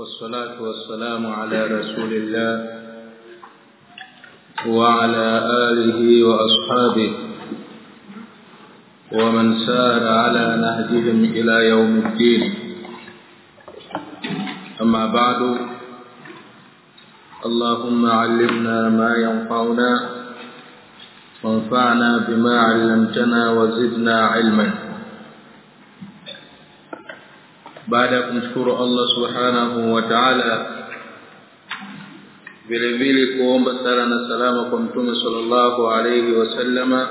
والصلاة والسلام على رسول الله وعلى آله وأصحابه ومن سار على نهجهم إلى يوم الدين. أما بعد اللهم علمنا ما ينفعنا وانفعنا بما علمتنا وزدنا علما. Baada ya kumshukuru Allah subhanahu wa ta'ala vile vile kuomba sala na salama kwa mtume sallallahu alayhi wasallama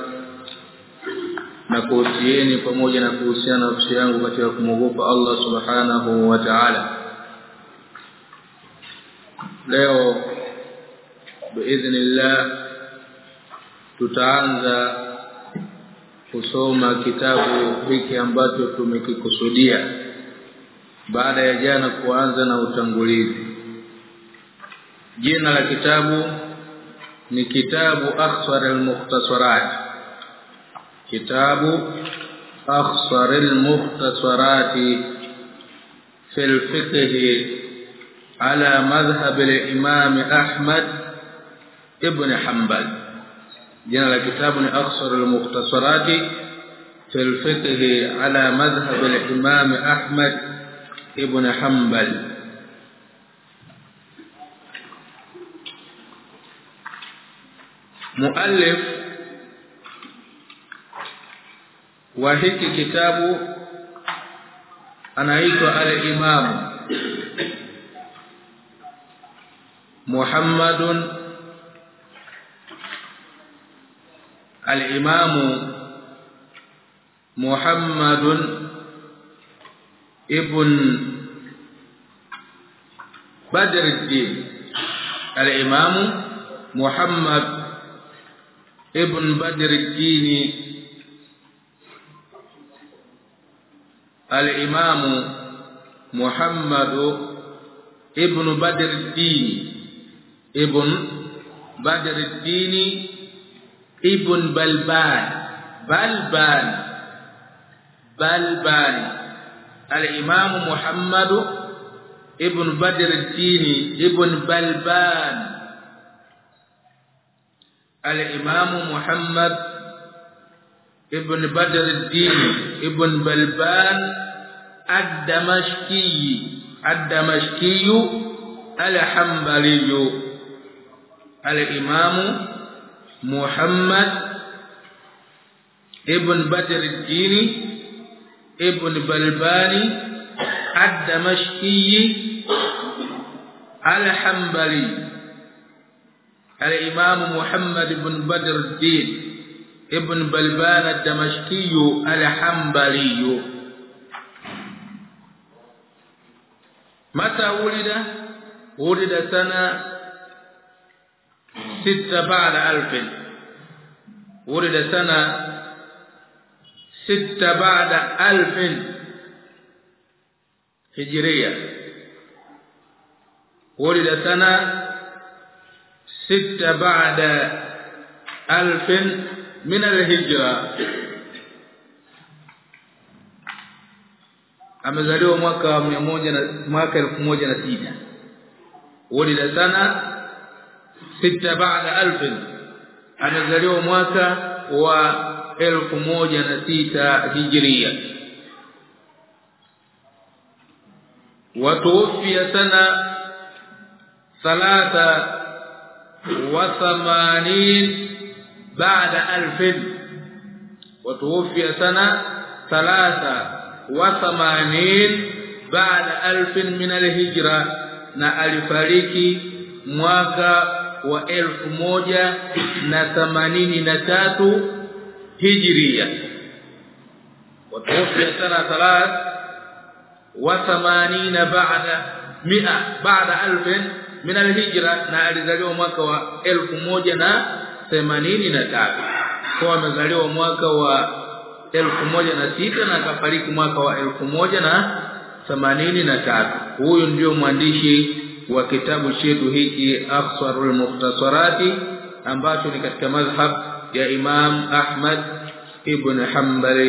na kuhusieni pamoja na kuhusiana nafsi yangu katika kumwogopa Allah subhanahu wa ta'ala leo biidhnillah tutaanza kusoma kitabu hiki ambacho tumekikusudia baada ya jana kuanza na utangulizi jina la kitabu ni kitabu akhsar al-mukhtasarat kitabu akhsar al-mukhtasarat fi al-fiqh ala madhhab al-imam Ahmad ibn Hanbal jina la kitabu ni akhsar al-mukhtasarat fi al-fiqh ala madhhab al-imam Ahmad ibn Hanbal. Muallif wa hiki kitabu anaitwa al-Imam Muhammad al-Imam Muhammad ibn Badr al-Din al-Imam Muhammad ibn Badr al-Din al-Imam Muhammad ibn Badr al-Din ibn Badr al-Din ibn Balban Balban Balban. الإمام محمد ابن بدر الدين ابن بلبان. الإمام محمد ابن بدر الدين ابن بلبان الدمشقي. الدمشقي الحنبلي. الإمام محمد ابن بدر الدين ibn balbani ad-damashqi al-hanbali al-imam muhammad ibn badr ad-din ibn balban ad-damashqi al-hanbali. Mata ulida ulida sana 6 ba'da 1000 ulida sana ستة بعد ألف هجرية ولد سنة ستة بعد ألف من الهجرة amezaliwa mwaka wa 100 na mwaka 1006 ulida sana sita baada alf amezaliwa mwaka wa elfu moja na sana wa thamanin baada alfin. Watuufia sana thalatha wa thamanin من alhijra na alifariki mwaka wa elfu moja na na tatu hijiria watuwafia sana thalath wa 80 baada mia baada alf min alhijra na alizaliwa mwaka wa 1083 kwa amezaliwa mwaka wa 1006 na akafariki mwaka wa 1083 huyu ndio mwandishi wa kitabu chetu hiki afsarul Muftasarati ambacho ni katika madhhab ya Imam Ahmad ibn Hanbal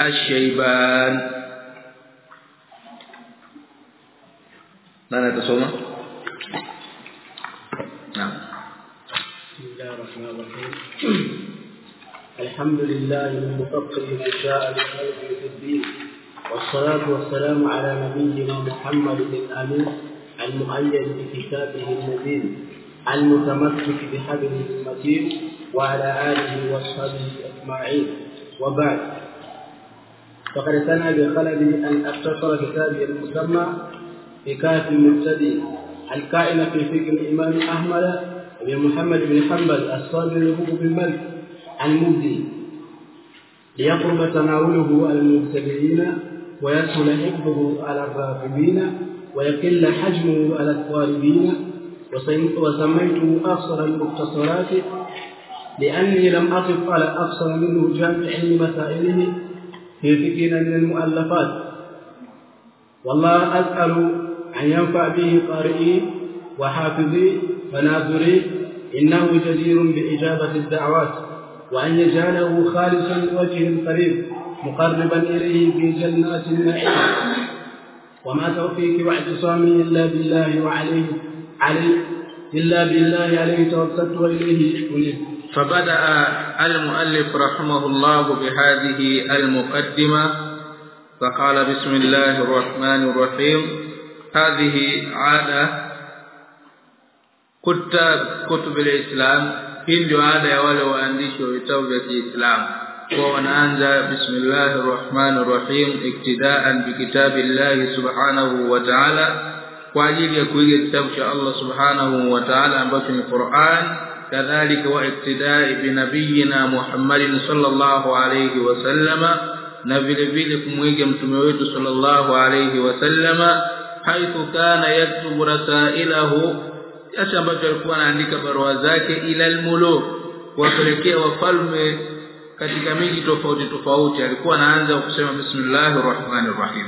ash-Shayban nani atasoma naam بسم الله الرحمن الرحيم. الحمد لله المفقه من شاء بخلقه في الدين والصلاة والسلام على نبينا محمد الأمين المؤيد بكتابه المبين المتمسك بحبله المتين وعلى آله وصحبه أجمعين. وبعد فقد سنى بخلدي أن أختصر كتابي المسمى بكاف المبتدئ الكائن في فكر الإمام أحمد بن محمد بن حنبل الصادر له بالملك المبدي ليقرب تناوله على المبتدئين ويسهل حفظه على الراغبين ويقل حجمه على الطالبين وسميته أقصر المختصرات لأني لم أقف على أقصر منه جامع مسائله في فكرنا من المؤلفات. والله أسأل أن ينفع به قارئي وحافظي وناظري إنه جدير بإجابة الدعوات وأن يجعله خالصا لوجه القريب مقربا إليه في جنات النعيم. وما توفيقي واعتصامي إلا بالله وعليه. إلا بالله عليه توكلت وإليه أنيب. فبدأ المؤلف رحمه الله بهذه المقدمة فقال بسم الله الرحمن الرحيم. هذه عادة كتاب كتب الإسلام. هل عادة ولو أنديش توبة الإسلام وأنانزا بسم الله الرحمن الرحيم اقتداء بكتاب الله سبحانه وتعالى. Kwa ajili ya kuiga kitabu cha Allah subhanahu wa ta'ala ambacho ni Qur'an kadhalika wa iktidai bi nabiyyina Muhammadin sallallahu alayhi wa sallama na vile vile kumwiga mtume wetu sallallahu alayhi wa sallama haithu kana yaktubu rasailahu acha ambacho alikuwa anaandika barua zake ila almuluk kuwapelekea wafalme katika miji tofauti tofauti. Alikuwa anaanza kusema bismillahir rahmanir rahim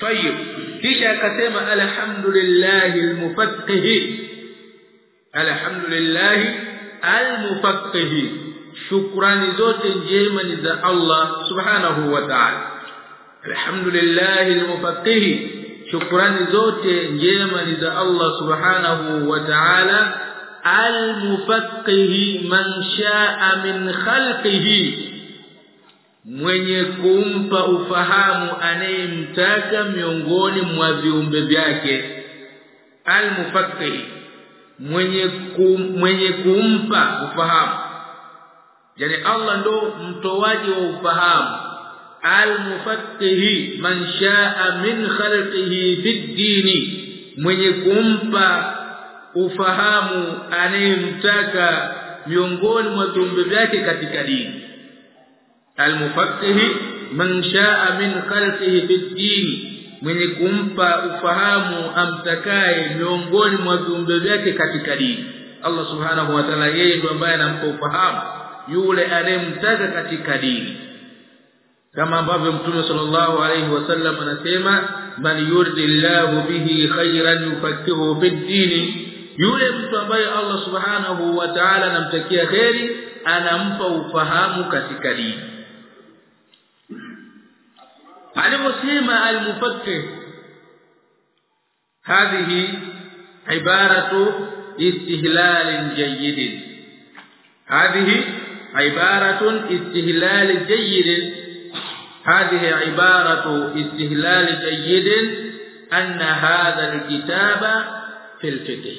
طيب. كيشا كسم الحمد لله المفقه. الحمد لله المفقه. شكراني زوت جيمني إذا الله سبحانه وتعالى. الحمد لله المفقه. شكراني زوت جيمني إذا الله سبحانه وتعالى. المفقه من شاء من خلقه. Mwenye kumpa ufahamu anayemtaka miongoni mwa viumbe vyake. Al-mufaqqih mwenye kum, mwenye kumpa ufahamu. Yani Allah ndo mtoaji wa ufahamu. Al-mufaqqih man sha'a min khalqihi fid-din mwenye kumpa ufahamu anayemtaka miongoni mwa viumbe vyake katika dini al-mufaqqih man sha'a min khalqihi fid-din mwenye kumpa ufahamu amtakaye miongoni mwa viumbe vyake katika dini Allah subhanahu wa ta'ala yeye ndiye ambaye anampa ufahamu yule anayemtaka katika dini kama ambavyo mtume sallallahu alayhi wasallam anasema man yuridillahu bihi khayran yufaqihu fid din yule mtu ambaye Allah subhanahu wa ta'ala anamtakia khairi anampa ufahamu katika dini aliposema al-mufaqqih hadhihi ibaratu istihlal jayyid hadhihi ibaratun istihlal jayyid هذه عبارة استهلال جيد أن هذا الكتاب في الفقه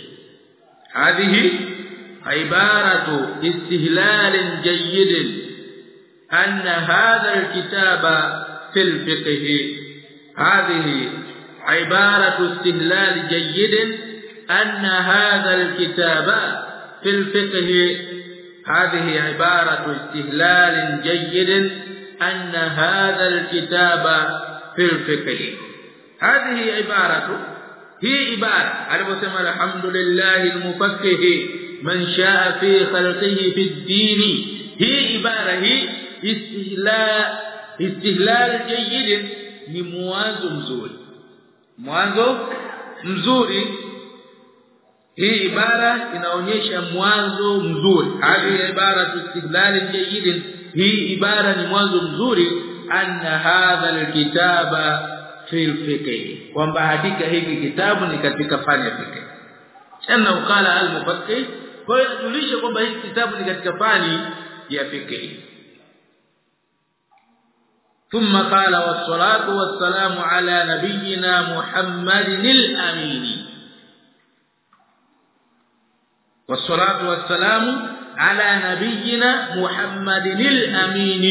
هذه عبارة استهلال جيد أن هذا الكتاب في الفقه. هذه عبارة استهلال جيد أن هذا الكتاب في الفقه. هذه عبارة استهلال جيد أن هذا الكتاب في الفقه. هذه عبارة هي عبارة. aliposema alhamdulillah almufaqqih man shaa fi khalqihi fi ad-din hii ibara hii istihlal istihlal jayyid ni mwanzo mzuri. Mwanzo mzuri. Hii ibara inaonyesha mwanzo mzuri. Hadi ibara istihlal jayyid hii ibara ni mwanzo mzuri. Anna hadha alkitaba fil fiqh kwamba hakika hiki kitabu ni katika fani ya fiqh. Tena ukala al-mufakkih kwa hiyo tulishe kwamba hiki kitabu ni katika fani ya fiqh ثم قال والصلاة والسلام على نبينا محمد الأمين. والصلاة والسلام على نبينا محمد الأمين.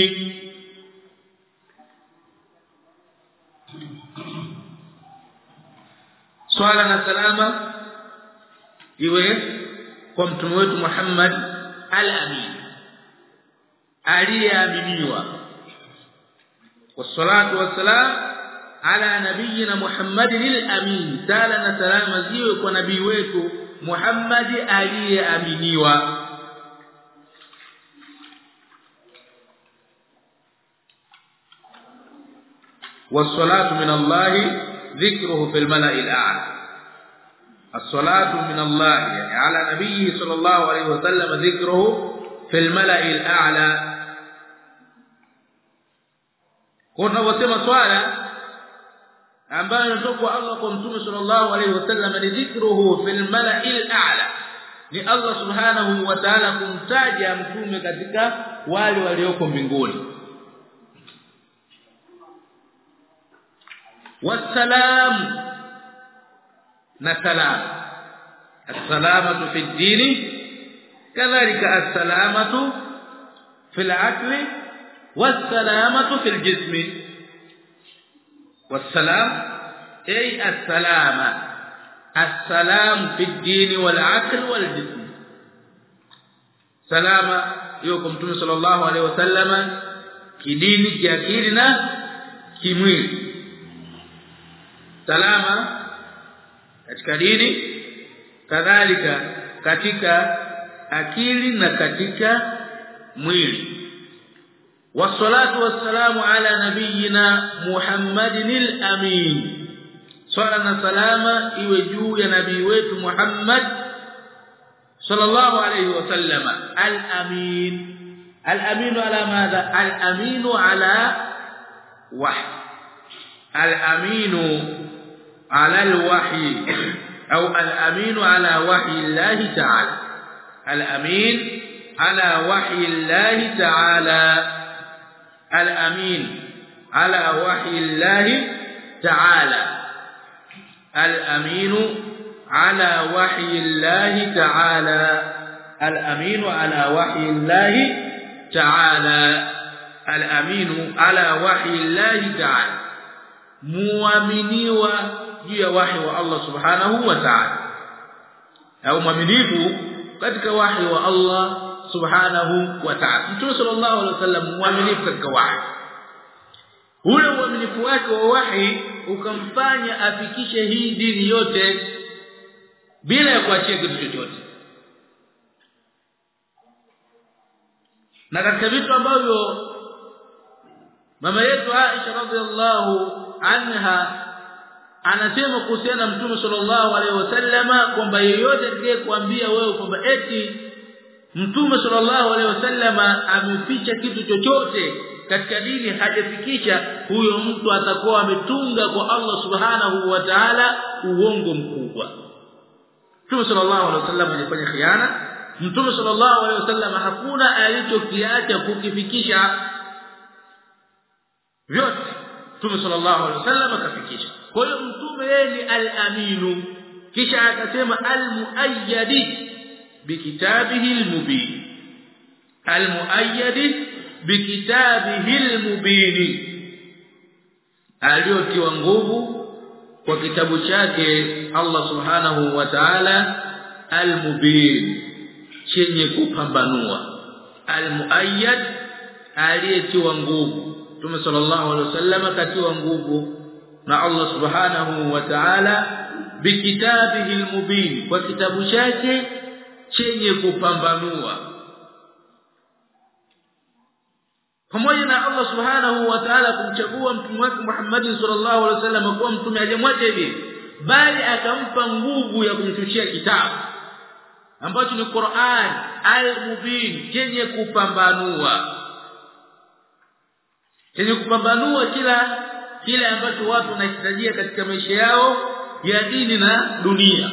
swala na salama iwe kwa mtume wetu Muhammad al-amin. والصلاة والسلام على نبينا محمد الأمين. سألنا سلام ziwe kwa nabii wetu Muhammad aliyeaminiwa والصلاة من الله ذكره في الملأ الأعلى. الصلاة من الله يعني على نبيه صلى الله عليه وسلم ذكره في الملأ الأعلى. Kuna wasema swala ambayo inatoka Allah kwa mtume sallallahu alaihi wasallam ni dhikruhu fil mala'il a'la ni Allah subhanahu wa ta'ala kumtaja mtume katika wale walioko mbinguni والسلام نسلام السلامه في الدين كذلك السلامه في العقل والسلامه في الجسم والسلام اي السلامه السلام في الدين والعقل والجسم سلامه يوكم مtume sallallahu alaihi wasallama kidini kiakili na kimwili salama katika dini kadhalika katika akili na katika mwili والصلاة والسلام على نبينا محمد الأمين. صلاه وسلامه إيوه جو صلى الله عليه وسلم. الأمين. الأمين على ماذا؟ الأمين على وحي. الأمين على الوحي. أو الأمين على وحي الله تعالى. الأمين على وحي الله تعالى. الأمين على وحي الله تعالى. الأمين على وحي الله تعالى. الأمين على وحي الله تعالى. الأمين على وحي الله تعالى. muaminiwa juu ya wahi wa Allah subhanahu wa ta'ala au Allah subhanahu wa ta'ala. Mtume sallallahu alaihi wasallam mwaminifu katika wahi. Ule uaminifu wake wa wahi ukamfanya afikishe hii dini yote bila ya kuachia kitu chochote. Na katika vitu ambavyo mama yetu Aisha radhiallahu anha anasema kuhusiana na Mtume sallallahu alaihi wasallama kwamba yeyote atakayekuambia wewe kwamba eti Mtume sallallahu alaihi wasallama ameficha kitu chochote katika dini hajafikisha huyo mtu atakuwa ametunga kwa Allah subhanahu wa ta'ala uongo mkubwa. Mtume sallallahu alaihi wasallam alifanya khiana. Mtume sallallahu alaihi wasallam hakuna alichokiacha kukifikisha. Vyote Mtume sallallahu alaihi wasallam akafikisha. Kwa hiyo mtume yeye ni al-aminu. Kisha akasema al-muayyadi bikitabihi al-mubin al-muayyadi bikitabihi al-mubin aliyotiwa nguvu kwa kitabu chake Allah subhanahu wa ta'ala al-mubin chenye kupambanua al-muayyad aliyetiwa nguvu Mtume sallallahu alaihi wasallam katiwa nguvu na Allah subhanahu wa ta'ala bikitabihi almubin kwa kitabu chake chenye kupambanua. Pamoja na Allah subhanahu wa ta'ala kumchagua mtume wake Muhammad sallallahu alaihi wasallam kuwa mtume aliyemwacha hivi bali akampa nguvu ya kumshushia kitabu ambacho ni Qur'an al-mubin chenye kupambanua. Chenye kupambanua kila kile ambacho watu wanahitajia katika maisha yao ya dini na dunia.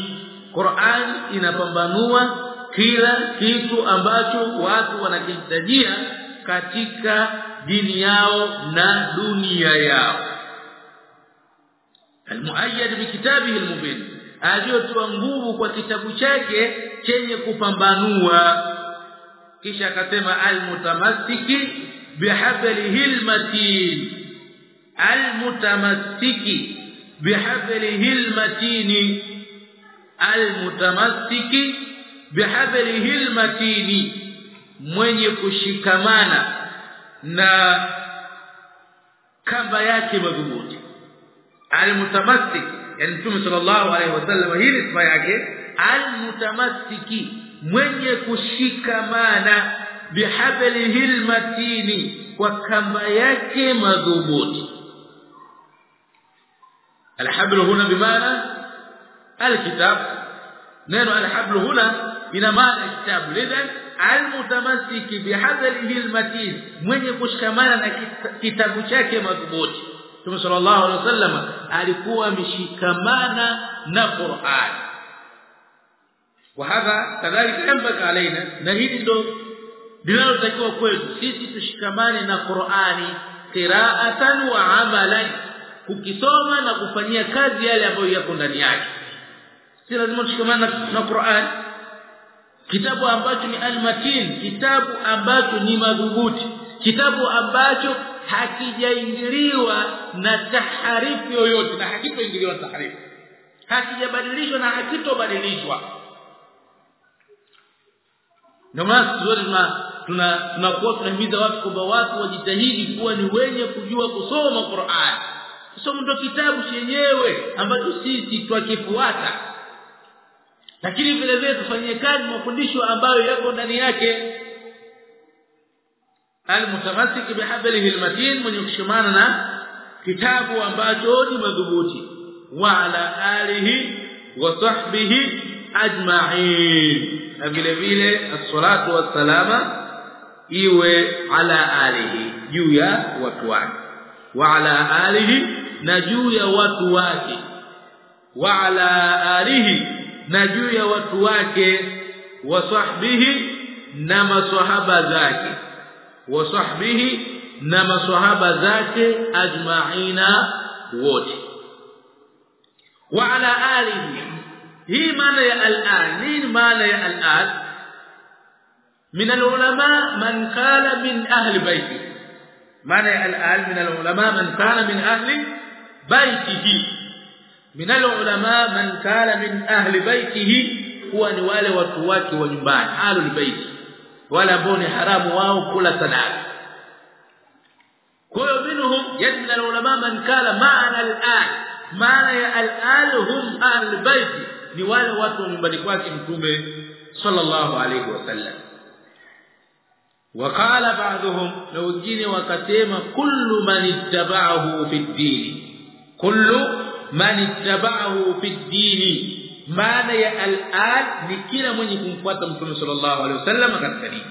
Qur'an inapambanua kila kitu ambacho watu wanakihitajia katika dini yao na dunia yao. Almuayyad bikitabihi almubin aliyotoa nguvu kwa kitabu chake chenye kupambanua. Kisha akasema almutamassiki bihablihi almatin. Almutamassiki bihablihi almatin. Almutamassiki bihablihi almatin mwenye kushikamana na kamba yake madhubuti almutamassik yani mtume sallallahu alaihi wasallam hii ni sifa yake almutamassiki mwenye kushikamana bihablihi almatini kwa kamba yake madhubuti alhablu huna bimaana alkitab neno alhablu huna ina maana kitabu lidhan almutamassiki bihablihi almatin mwenye kushikamana na kitabu chake madhubuti Mtume sallallahu alaihi wasallam alikuwa ameshikamana na Qur'an وهذا كذلك ينبغي علينا na hili ndo linalotakiwa kwetu sisi tushikamane na Qur'ani qira'atan wa amalan kukisoma na kufanyia kazi yale ambayo yako ndani yake si lazima tushikamane na Qur'an kitabu ambacho ni almatin kitabu ambacho ni madhubuti. Kitabu ambacho hakijaingiliwa na taharifu yoyote na hakitoingiliwa taharifu hakijabadilishwa na hakitobadilishwa. Ndio maana tuna tunakuwa tunahimiza watu kwamba watu wajitahidi kuwa ni wenye kujua kusoma Qur'an. Kusoma ndio kitabu chenyewe ambacho sisi twakifuata lakini vile vile tufanyie kazi mafundisho ambayo yako ndani yake. Almutamassik bihablihi almatin mwenye kushikamana na kitabu ambacho ni madhubuti. Wa ala alihi wa sahbihi ajma'in. Na vile vile as-salatu was-salama iwe ala alihi juu ya watu wake. Wa ala alihi na juu ya watu wake. Wa ala alihi na juu ya watu wake wa sahbihi na maswahaba zake wa sahbihi na maswahaba zake ajma'ina wote wa ala alihi hii maana ya al-an nini maana ya al-an min al-ulama man qala min ahli baiti maana ya al-an min al-ulama man kana min ahli baitihi min al-ulama man kana min ahli baitihi huwa ni wale watu wake wa nyumbani ahlul baiti wala ambao ni haramu wao kula sadaka kwa minhum yani min al-ulama man kana maana al-an maana ya al-an hum ahlul ni wale watu wa nyumbani kwake mtume sallallahu alayhi wasallam وقال بعضهم لو wengine wakasema kullu man ittaba'ahu fi ad-din kullu man ittaba'ahu fi ad-din maana ya al-an ni kila mwenye kumfuata mtume sallallahu alayhi wasallam katika dini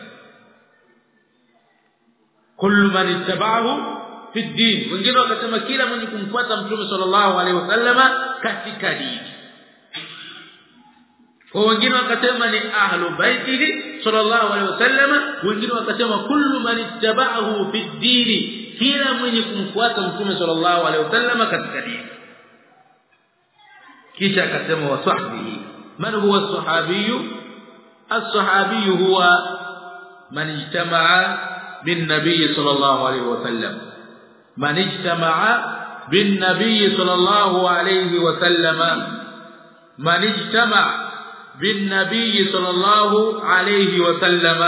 kullu man ittaba'ahu fi ad-din wengine wakasema kila mwenye kumfuata mtume sallallahu alayhi wasallam katika dini kwa wengine wakasema ni ahlu baitihi sallallahu alaihi wasallam wengine wakasema kullu man ittaba'ahu fi dini kila mwenye kumfuata mtume sallallahu alaihi wasallam katika dini kisha akasema wa sahbihi man huwa as-sahabiy as-sahabiy huwa man ijtama'a bin nabiy sallallahu alaihi wasallam man ijtama'a bin nabiy sallallahu alaihi wasallam man ijtama'a بالنبي صلى الله عليه وسلم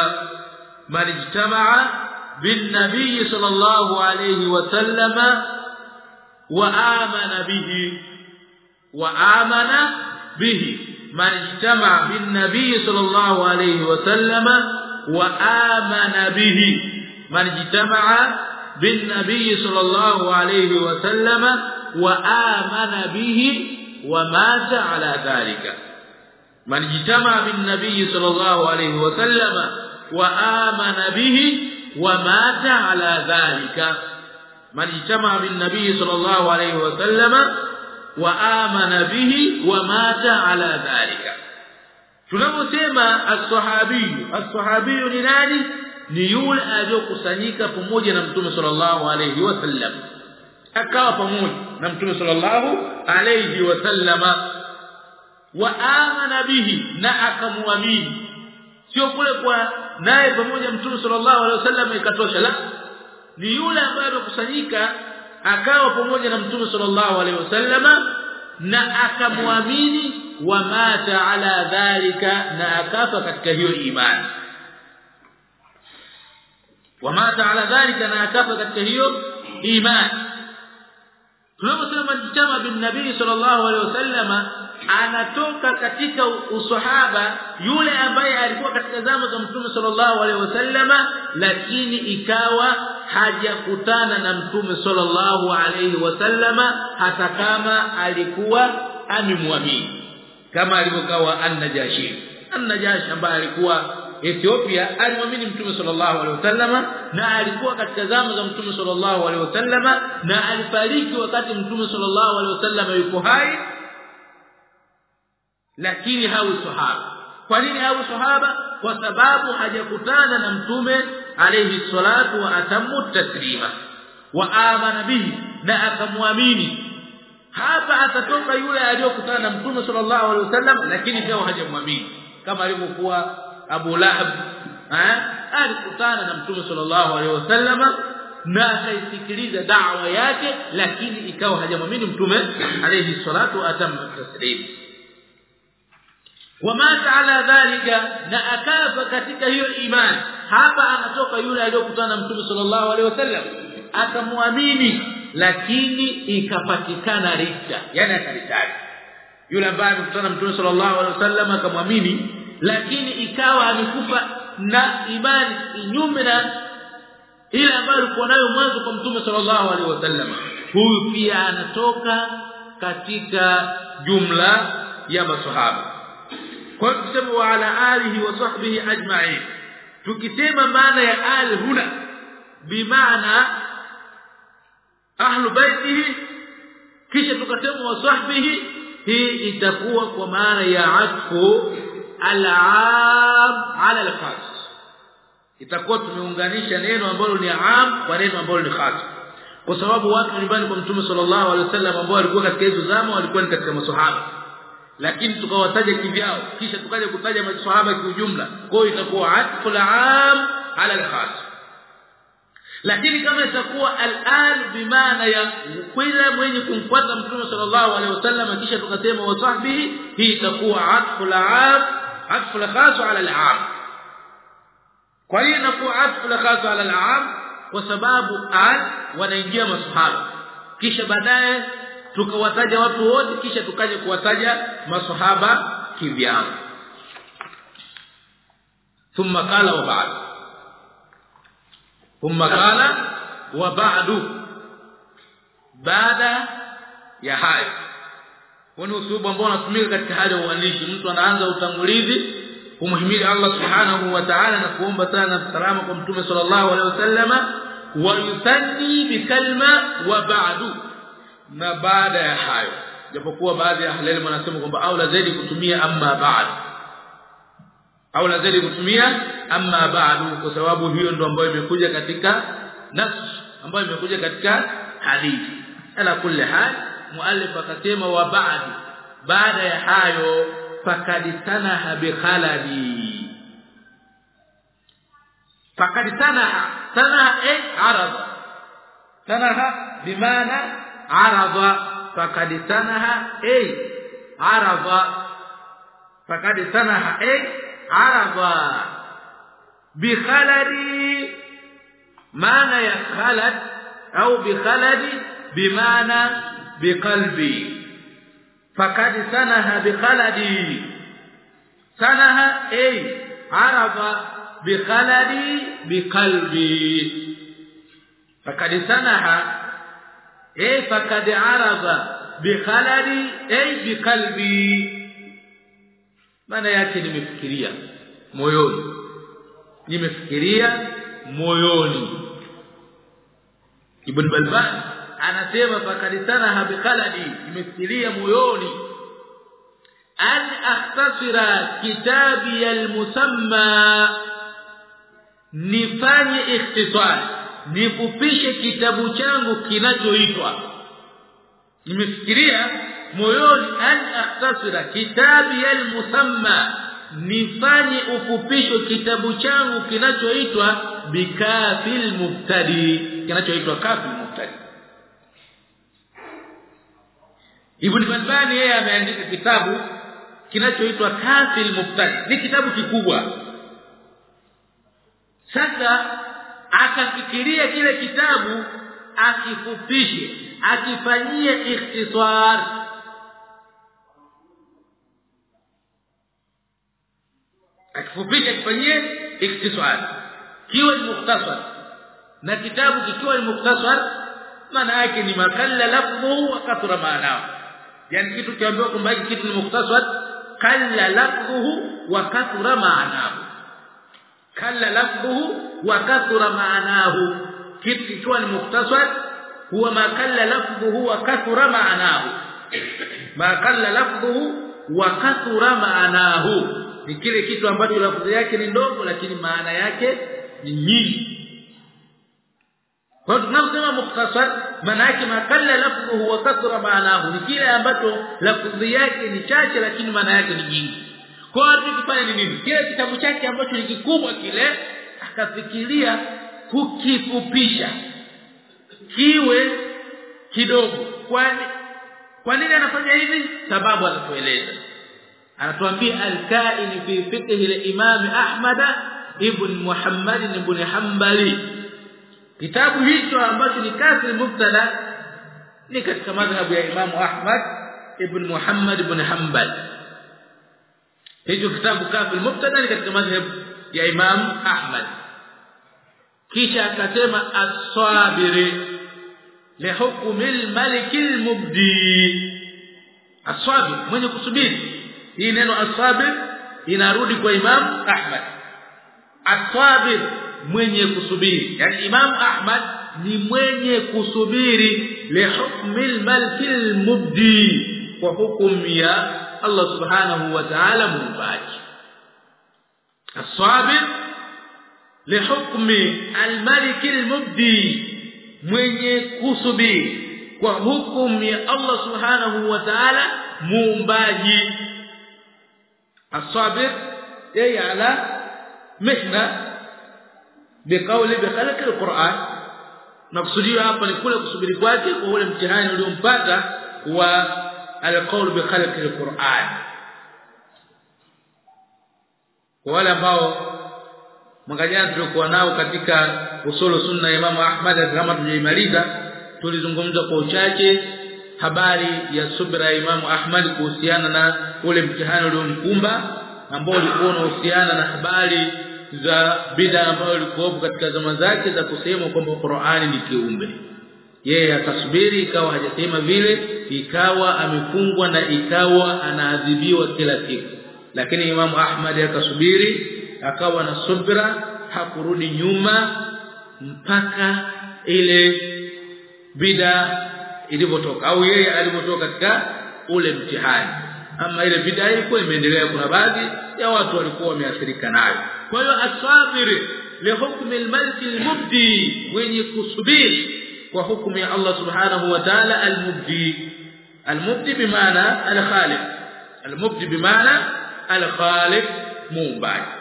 من اجتمع بالنبي صلى الله عليه وسلم وآمن به وآمن به من اجتمع بالنبي صلى الله عليه وسلم وآمن به. من اجتمع بالنبي صلى الله عليه وسلم وآمن به ومات على ذلك. من اجتمع بالنبي صلى الله عليه وسلم وآمن به ومات على ذلك. man ijtama bin nabii sallallahu alayhi wasallam wa amana bihi wa mata ala dhalika. Tunaposema as-sahabi as-sahabi ni nani? Ni yule aliyokusanyika pamoja na mtume sallallahu alayhi wasallam akawa pamoja na mtume sallallahu alayhi wasallama wa amana bihi na akamwamini. Sio kule kwa naye pamoja mtume sallallahu alayhi wasallam ikatosha la. Ni yule ambaye amekusanyika akawa pamoja na mtume sallallahu alaihi wasallama na akamwamini wa mata ala dhalika na akafa katika hiyo imani. Wa mata ala dhalika na akafa katika hiyo imani. Tunaposema jitama bin nabii sallallahu alaihi wasallama anatoka katika usahaba yule ambaye alikuwa katika zama za mtume sallallahu alaihi wasallama lakini ikawa hajakutana na mtume sallallahu alayhi wasallama hata kama alikuwa amemwamini. Kama alivyokawa an-najashi. An-najashi ambaye alikuwa Ethiopia alimwamini Mtume sallallahu alaihi wasallama na alikuwa katika zama za Mtume sallallahu alaihi wasallama na alifariki wakati Mtume sallallahu alaihi wasallama yuko hai. Lakini hawi sahaba. Kwa nini hawi sahaba? Kwa sababu hajakutana na Mtume alayhi salatu wa atamu taslima. Wa amana bihi na akamwamini. Hapa atatoka yule aliyokutana na Mtume sallallahu alaihi wasallam lakini pia hajamwamini. Kama alivyokuwa Abu Lahab eh alikutana na Mtume sallallahu alaihi wasallam na akaisikiliza da'wa yake lakini ikawa hajamwamini Mtume alayhi salatu taslima. Taslim wamata ala dhalika na akafa katika hiyo imani hapa anatoka yule aliyokutana na Mtume sallallahu alaihi wasallam akamwamini lakini ikapatikana ridda yani akaritari yule ambaye alikutana na Mtume sallallahu alaihi wasallam akamwamini lakini ikawa amekufa na imani kinyume na ile ambayo alikuwa nayo mwanzo kwa mtume sallallahu alaihi wasallam. Huyu pia anatoka katika jumla ya maswahaba. Kwa tukisema wa ala alihi wa sahbihi ajma'in tukisema maana ya al huna bimaana ahlu baitihi kisha tukasema wasahbihi hii itakuwa kwa maana ya atfu al-aam ala al-khas. Itakuwa tumeunganisha neno ambalo ni aam kwa neno ambalo ni khas. Kwa sababu watu nyumbani kwa mtume sallallahu alaihi wasallam ambao walikuwa katika hizo zama walikuwa ni katika maswahaba lakini tukawataja kivyao kisha tukaja kutaja maswahaba kwa ujumla kwa hiyo itakuwa atful al-aam ala al-khas. Lakini kama itakuwa al-al bimaana ya kila mwenye kumfuata mtume sallallahu alaihi wasallam kisha tukasema wa sahbihi hii itakuwa atful al-aam atfu al-khas ala al-aam. Kwa hiyo inakuwa atfu al-khas ala al-aam kwa sababu al wanaingia masahaba kisha baadaye tukawataja watu wote kisha tukaja kuwataja masahaba kivyao. Thumma qala wa ba'd thumma qala wa ba'du. Baada ya hayo kwani usubu ambao unatumika katika hali ya uandishi mtu anaanza utangulizi kumhimidi Allah subhanahu wa ta'ala na kuomba sana salama kwa mtume sallallahu alaihi wasallama wa yusanni bi kalma wa ba'du na baada ya hayo japokuwa baadhi ya ahli wanasema kwamba aula zaidi kutumia amma baad aula zaidi kutumia amma baad kwa sababu hiyo ndo ambayo imekuja katika nas ambayo imekuja katika hadithi. Ala kulli hal muallif akasema wa baad baada ya hayo fakad sanaha bi khaladi. Fakad sana eh arab. Sana sanaha bimaana عرض فقد سنها أي عرض فقد سنها أي عرض بخلد معنى خلد أو بخلد بمعنى بقلبي فقد سنها بخلدي سنها أي عرض بخلدي بقلبي فقد سنها اي فقد عرف بخلدي اي بقلبي maana yake nimefikiria moyoni nimefikiria moyoni ibn balban anasema fakadisana biqaladi imefikiria moyoni an akhtasira kitabi almusamma nifanye ikhtisar nifupishe kitabu changu kinachoitwa. Nimefikiria moyoni an ahtasira kitabi almusamma nifanye ufupisho kitabu changu kinachoitwa bikafil mubtadi. Kinachoitwa kafil mubtadi. Ibn Balbani yeye ameandika kitabu kinachoitwa Kafil Mubtadi. Ni kitabu kikubwa. Sasa akafikiria kile kitabu akifupishe akifanyie ikhtisar. Akifupishe akifanyie ikhtisar. Kiwe ni mukhtasar. Na kitabu kikiwa ni mukhtasar maana yake ni makalla lafdhu wa kathura maanahu yani kitu kiambiwa kwamba hiki kitu ni mukhtasar kalla lafdhuhu wa kathura maanahu kalla lafdhuhu wa kathura maanahu. Kitu kikiwa ni mukhtasar huwa ma kalla lafdhuhu wa kathura maanahu. Ma kalla lafdhuhu wa kathura maanahu. Ni kile kitu ambacho lafdhi yake ni ndogo lakini maana yake ni nyingi. Kwa tunaposema mukhtasar maana yake makalla lafdhuhu wa kathura maanahu. Ni kile ambacho lafdhi yake ni chache lakini maana yake ni nyingi kwa hiyo kufanya ni nini? Kile kitabu chake ambacho ni kikubwa kile akafikiria kukifupisha kiwe kidogo. Kwani kwa nini anafanya hivi? Sababu atatueleza anatuambia al-kain fi fiqh al-imam Ahmad ibn Muhammad ibn Hanbali. Kitabu hicho ambacho ni kasri mubtada ni katika madhhabu ya Imam Ahmad ibn Muhammad ibn Hanbal hicho kitabu kafil mubtada ni katika madhhab ya Imam Ahmad. Kisha akasema as-sabiri li hukmi al-malik al-mubdi. As-sabir mwenye kusubiri. Hii neno as-sabir inarudi kwa Imam Ahmad. As-sabir mwenye kusubiri. Yani Imam Ahmad ni mwenye kusubiri li hukmi al-malik al-mubdi kwa hukumu ya Allah subhanahu wa ta'ala as-sabir li hukmi al-malik al-mubdi mwenye kusubiri kwa hukumu ya Allah subhanahu wa ta'ala muumbaji as-sabir yeye ala mihna biqauli bikhalqi alquran nakusudia hapa ni kule kusubiri kwake kwa ule mtihani uliompata wa alqaul bikhalqi alquran kwa wale ambao mwangajana tulikuwa nao katika usulu sunna Imam Ahmad kama tuliimaliza tulizungumza kwa uchache habari ya subra ya Imam Ahmad kuhusiana na ule mtihani uliomkumba ambao ulikuwa unahusiana na habari za bid'a ambayo ilikuwa katika zama zake za kusema kwamba Qur'ani ni kiumbe yeye akasubiri ikawa hajasema vile ikawa amefungwa na ikawa anaadhibiwa kila siku. Lakini imamu Ahmad akasubiri akawa na subra hakurudi nyuma mpaka ile bid'a ilipotoka au yeye alipotoka katika ule mtihani. Ama ile bid'a ilikuwa imeendelea kuna baadhi ya watu walikuwa wameathirika nayo. Kwa hiyo asabiri li hukmi al-malik al-mubdi wenye kusubiri kwa hukumu ya Allah subhanahu wa ta'ala al-mubdi al-mubdi bimaana al-khaliq al-mubdi bimaana al-khaliq muumbaji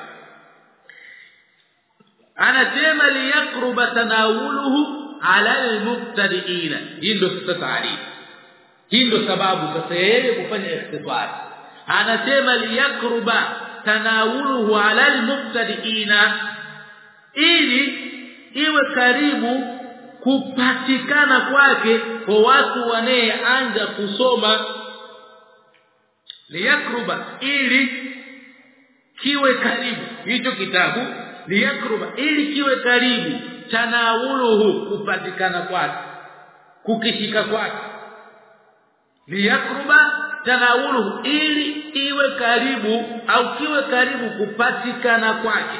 anasema liyaqruba tanawuluhu ala al-mubtadi'ina hii ndio taarifa hii ndio sababu sasa yeye kufanya ikhtifar anasema liyaqruba tanawuluhu ala almubtadiina ili iwe karibu kupatikana kwake kwa watu wanayeanza kusoma liyakruba ili kiwe karibu. Hicho kitabu liyakruba ili kiwe karibu. Tanawuluhu kupatikana kwake kukishika kwake. Liyakruba tanawuluhu ili iwe karibu au kiwe karibu kupatikana kwake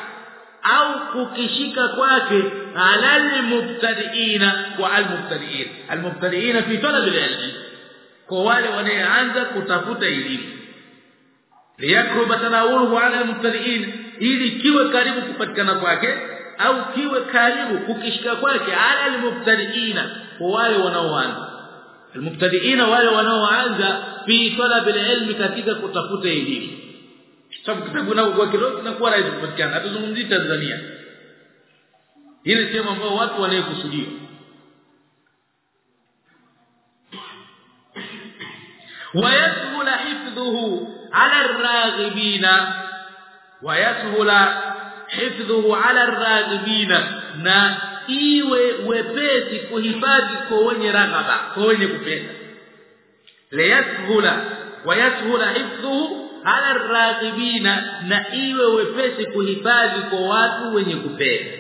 au kukishika kwake ala mubtadiina wa almubtadiin. Almubtadiina fi talab alilm. Kwa wale wanaoanza kutafuta elimu. Liyakruba tanawuluhu ala almubtadiin. Ili kiwe karibu kupatikana kwake au kiwe karibu kukishika kwake ala almubtadiina kwa wale wanaoanza. Almubtadiina wale wanaoanza fi talab alilm katika kutafuta elimu sababu kitabu nao kwa kidogo kinakuwa rahisi kupatikana hatuzungumzii Tanzania ile sehemu ambayo watu wanayokusudia ويسهل حفظه على الراغبين ويسهل حفظه على الراغبين na iwe wepesi kuhifadhi kwa wenye raghaba kwa wenye kupenda liyashula wayashula hifdhuhu ala raghibina na iwe wepesi kuhifadhi kwa watu wenye kupenda.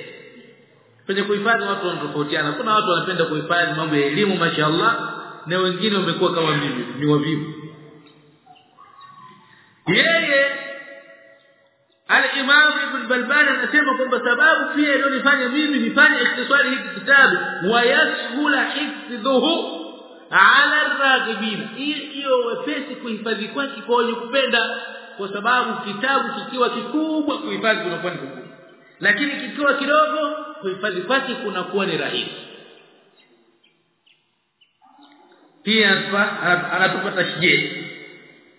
Kwenye kuhifadhi watu wanatofautiana. Kuna watu wanapenda kuhifadhi mambo ya elimu mashaallah na wengine wamekuwa kama mimi ni wavivu. Yeye al-Imam Ibn Balban anasema kwamba sababu pia iliyonifanya mimi nifanye ikhtisari hiki kitabu wa hifdhuhu ala raghibin. Hiyo wepesi kuhifadhi kwake kwa wenye kupenda kwa sababu kitabu kikiwa kikubwa kuhifadhi kunakuwa ni kubwa lakini kikiwa kidogo kuhifadhi kwake kunakuwa ni rahisi. Pia anatupa tashjii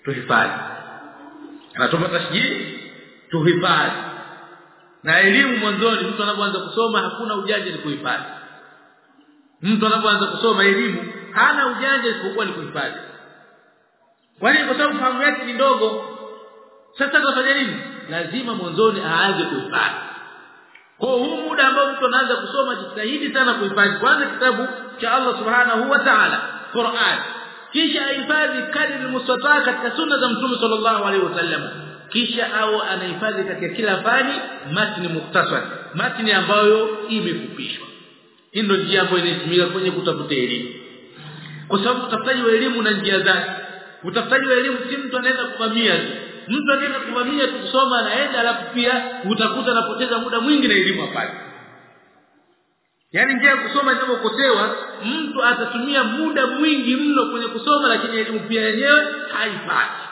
tuhifadhi. Anatupa tashjii tuhifadhi. Na elimu mwanzoni mtu anapoanza kusoma hakuna ujanja ni kuhifadhi. Mtu anapoanza kusoma elimu hana ujanja isipokuwa ni kuhifadhi. Kwa nini? Kwa sababu fahamu yake ni ndogo. Sasa atafanya nini? Lazima mwanzoni aanze kuhifadhi. Kwa huu muda ambao mtu anaanza kusoma jitahidi sana kuhifadhi. Kwanza kitabu cha Allah subhanahu wa ta'ala Qur'an. Kisha ahifadhi kadri mustataa katika sunna za mtume sallallahu alaihi wasallam kisha au anahifadhi katika kila fani matni muktasar matni ambayo imefupishwa. Hii ndio njia ambayo inatumika kwenye kutafuta elimu kwa sababu utafutaji wa elimu na njia zake. Utafutaji wa elimu si mtu anaenda kuvamia mtu anaenda kuvamia tu kusoma anaenda alafu pia utakuta anapoteza muda mwingi na elimu hapana yaani njia ya kusoma inapokosewa mtu atatumia muda mwingi mno kwenye kusoma lakini elimu pia yenyewe haipati.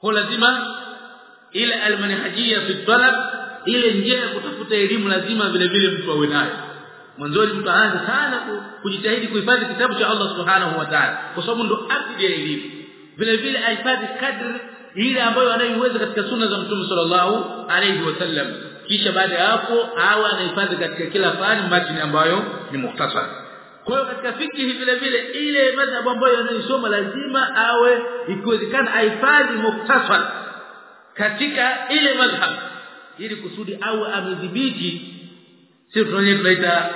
Kwa lazima ile almanhajia fi talab ile njia ya kutafuta elimu lazima vile vile mtu awe nayo mwanzoni mtu aanze sana kujitahidi kuhifadhi kitabu cha Allah subhanahu wa ta'ala. Kwa sababu ndo asili ya elimu. Vile vile ahifadhi kadri ile ambayo anaiweza katika sunna za mtume sallallahu alayhi wasallam kisha baada ya hapo awe anahifadhi katika kila fani matini ambayo ni muhtasar kwa hiyo katika fikhi vile vile ile madhhabu ambayo anaisoma lazima awe ikiwezekana ahifadhi muhtasar katika ile madhhabu. Ili kusudi awe amedhibiti tunanye tunaita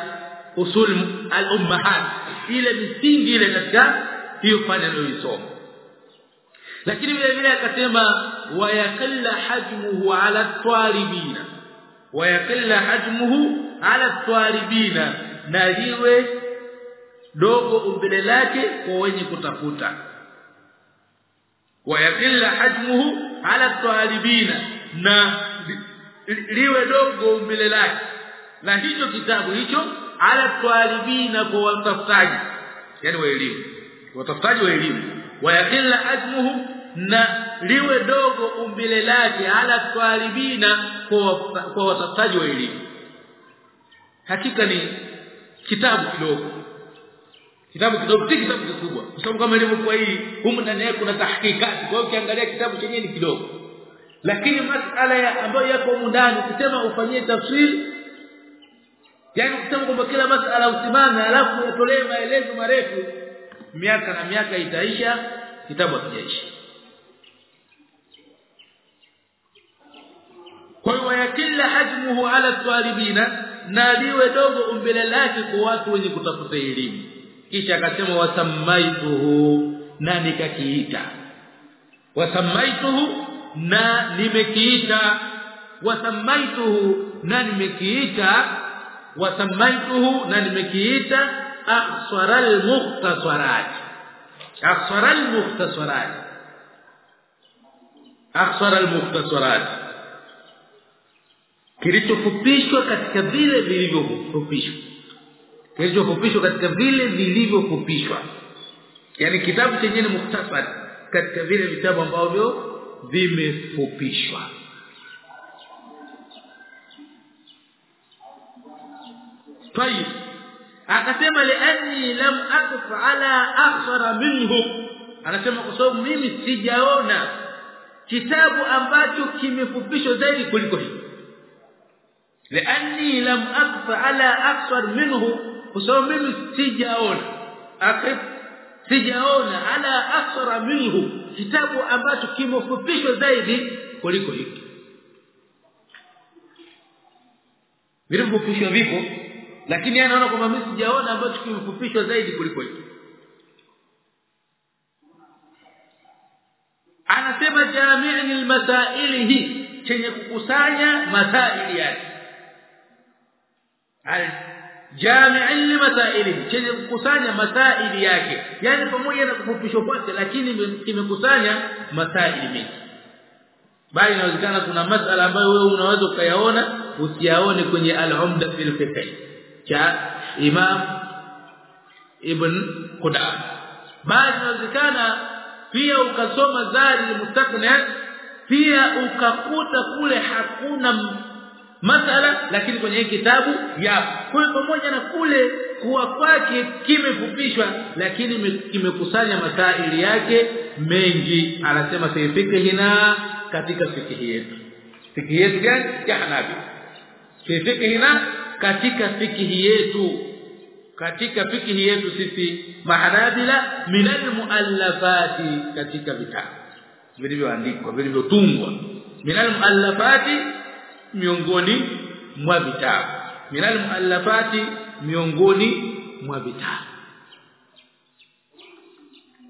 usul al-ummahat. Ile misingi ile katika hiyo fani anayoisoma lakini vile vile akasema wayakalla hajmuhu ala twalibina wayakalla hajmuhu ala twalibina na liwe dogo umbile lake kwa wenye kutafuta. Wayakalla hajmuhu ala twalibina na liwe dogo umbile lake. Na hicho kitabu hicho ala talibina kwa watafutaji. Yani wa elimu. Watafutaji wa elimu. Wayakilla ajmuhum na liwe dogo umbile lake ala twalibina kwa kwa watafutaji wa elimu. Hakika ni kitabu kidogo. Kitabu kidogo si kitabu kikubwa. Kwa sababu kama ilivyokuwa hii humu ndani yake kuna tahqiqati. Kwa hiyo ukiangalia kitabu chenyewe ni kidogo. Lakini masala ya ambayo yako ndani ukisema ufanyie tafsiri yani kusema kwamba kila masala usimame alafu utolee maelezo marefu miaka na miaka itaisha kitabu hakijaisha. Kwa hiyo yakila hajmuhu ala talibina na liwe dogo umbile lake kwa watu wenye kutafuta elimu. Kisha akasema wasamaituhu na nikakiita. Wasammaituhu na nimekiita. Wasamaituhu na nimekiita wasamaituhu na nimekiita akhsara almukhtasarat akhsara almukhtasarat akhsara almukhtasarat kilichofupishwa katika vile vilivyofupishwa. Kilichofupishwa katika vile vilivyofupishwa. Yani kitabu chenyewe ni mukhtasar katika vile vitabu ambavyo vimefupishwa طيب akasema lianni lam aqf ala akhara minhu anasema kwa sababu mimi sijaona kitabu ambacho kimefupishwa zaidi kuliko hiki lianni lam aqf ala akhar minhu kwa sababu mimi sijaona akif sijaona ala akhara minhu kitabu ambacho kimefupishwa zaidi kuliko hiki vilivyofupishwa vipo lakini yeye anaona kwamba mimi sijaona ambacho kimefupishwa zaidi kuliko hiki anasema jami'an almasailihi chenye kukusanya masaili yake. Al jami'an limasailihi chenye kukusanya masaili yake. Yani pamoja na kufupishwa kwake lakini kimekusanya masaili mengi. Bali inawezekana kuna masala ambayo wewe unaweza ukayaona usiyaone kwenye al-umda fil fiqh cha Imam Ibn Qudam bali inawezekana pia ukasoma zari mustaqna pia ukakuta kule hakuna masala lakini kwenye hii kitabu yapo kwa pamoja na kule kuwa kwake kimefupishwa lakini kimekusanya masaili yake mengi. Anasema hina katika fikihi yetu. Fikihi yetu gani? Ya Hanabi. Hina katika fikihi yetu katika fikihi yetu sisi mahanabila minal muallafati katika vitabu vilivyoandikwa vilivyotungwa. Minal muallafati miongoni mwa vitabu. Minal muallafati miongoni mwa vitabu.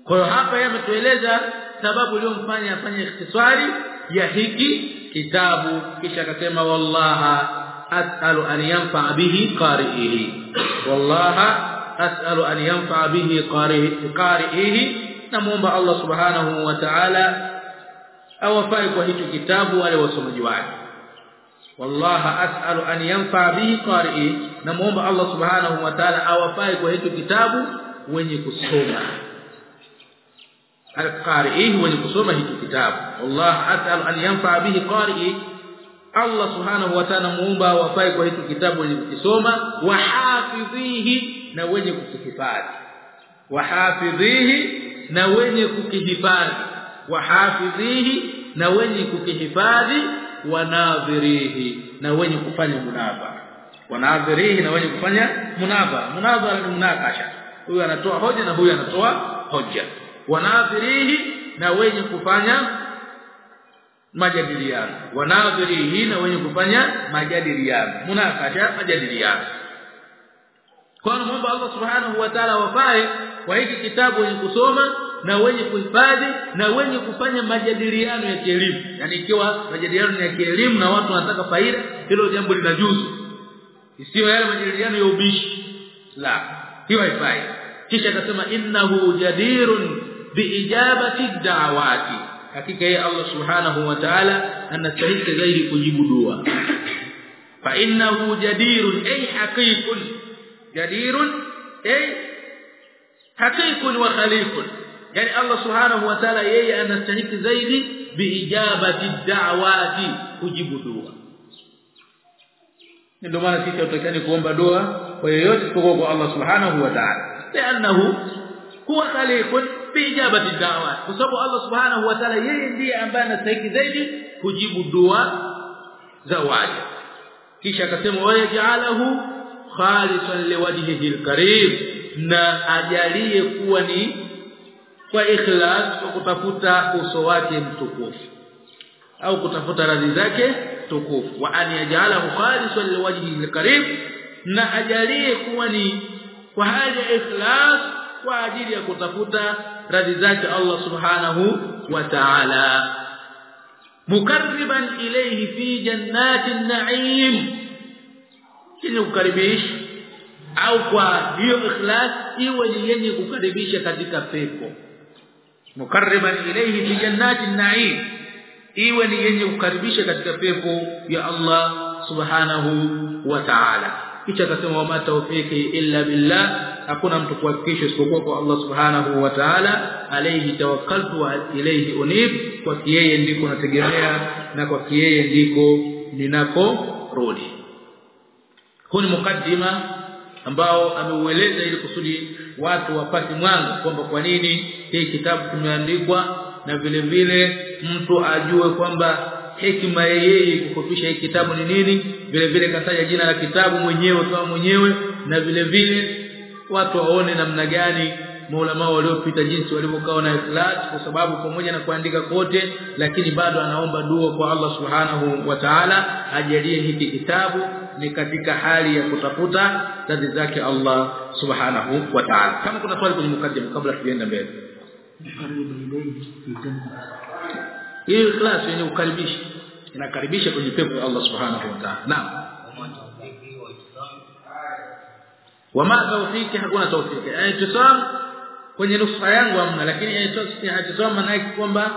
Kwa hiyo hapa ametueleza sababu iliyomfanya afanye ikhtisari ya hiki kitabu. Kisha akasema wallaha as'alu an yanfa bihi qari'ihi. Wallaha as'alu an yanfa bihi qari'ihi. Namuomba Allah subhanahu wa ta'ala awafai kwa hicho kitabu wale wasomaji wake. Wallaha as'alu an yanfa bihi qari'i. Namuomba Allah subhanahu wa ta'ala awafai kwa hicho kitabu wenye kusoma. Al-qari'i wenye kusoma hicho kitabu. Wallaha as'alu an yanfa bihi qari'i Allah subhanahu wa ta'ala muumba wafai kwa hicho kitabu wenye kukisoma wahafidhihi na wenye kukihifadhi. Wahafidhihi na wenye kukihifadhi. Wahafidhihi na wenye kukihifadhi. Wanadhirihi na wenye kufanya munaba. Wanadhirihi na wenye kufanya munaba. Munaba ni munakasha. Huyu anatoa hoja na huyu anatoa hoja. Wanadhirihi na wenye kufanya majadiliano. Wanadhirihi na wenye kufanya majadiliano. Munakasha majadiliano. Kwa namba Allah subhanahu wa ta'ala wafae kwa hiki kitabu wenye kusoma na wenye kuhifadhi na wenye kufanya majadiliano ya kielimu. Yani ikiwa majadiliano ya kielimu na watu wanataka faida hilo jambo linajuzu isiyo yale majadiliano ya ubishi. La hiyo haifai. Kisha akasema innahu jadirun biijabati da'awati hakika yeye Allah subhanahu wa ta'ala anastahili zaidi kujibu dua fa innahu jadirun ay haqiqun jadirun ay haqiqun wa khaliqun yani Allah subhanahu wa ta'ala yeye anastahili zaidi biijabati da'wati kujibu dua ndio maana sisi tutakani kuomba dua kwa yeyote isipokuwa kwa Allah subhanahu wa ta'ala lianahu huwa khaliqun biijabati da'wat kwa sababu Allah subhanahu wa ta'ala yeye ndiye ambaye anastahili zaidi kujibu dua za waja kisha akasema wa ja'alahu khalisan liwajhihi alkarim na ajalie kuwa ni kwa ikhlas kwa kutafuta uso wake mtukufu au kutafuta radhi zake tukufu. Wa an yajalahu khalisan liwajhihi alkarim na ajalie kuwa ni kwa hali ya ikhlas kwa ajili ya kutafuta radhi zake Allah subhanahu wa ta'ala. Mukarriban ilayhi fi jannatin na'im. Kile ukaribish au kwa hiyo ikhlas iwe ni yenye kukaribisha katika pepo. Mukarriban ilayhi fi jannatin na'im. Iwe ni yenye kukaribisha katika pepo ya Allah subhanahu wa ta'ala kisha akasema wa matawfiki illa billah hakuna mtu kuhakikisha isipokuwa kwa Allah subhanahu wa ta'ala. Alayhi tawakkaltu wa ilayhi unib kwa yeye ndiko nategemea na kwa yeye ndiko ninaporudi. Huu ni mukaddima ambao ameueleza ili kusudi watu wapate mwanga kwamba kwa nini hii kitabu kimeandikwa na vile vile mtu ajue kwamba hekima yeye kukopisha hii kitabu ni nini vile vile kataja jina la kitabu mwenyewe kama mwenyewe na vile vile watu waone namna gani maulama waliopita jinsi walivyokaa na ikhlas kwa sababu pamoja na kuandika kote lakini bado anaomba dua kwa Allah subhanahu wa ta'ala ajalie hiki kitabu ni katika hali ya kutafuta radhi zake Allah subhanahu wa ta'ala. Kama kuna swali kwenye mukaddim kabla tuende mbele. Hii ikhlas yenye ukaribisha inakaribisha kwenye pepo ya Allah subhanahu wa ta'ala. Naam. Wama tawfiki hakuna tawfiki aitisam kwenye nusa yangu hamna lakini aitisam maana yake kwamba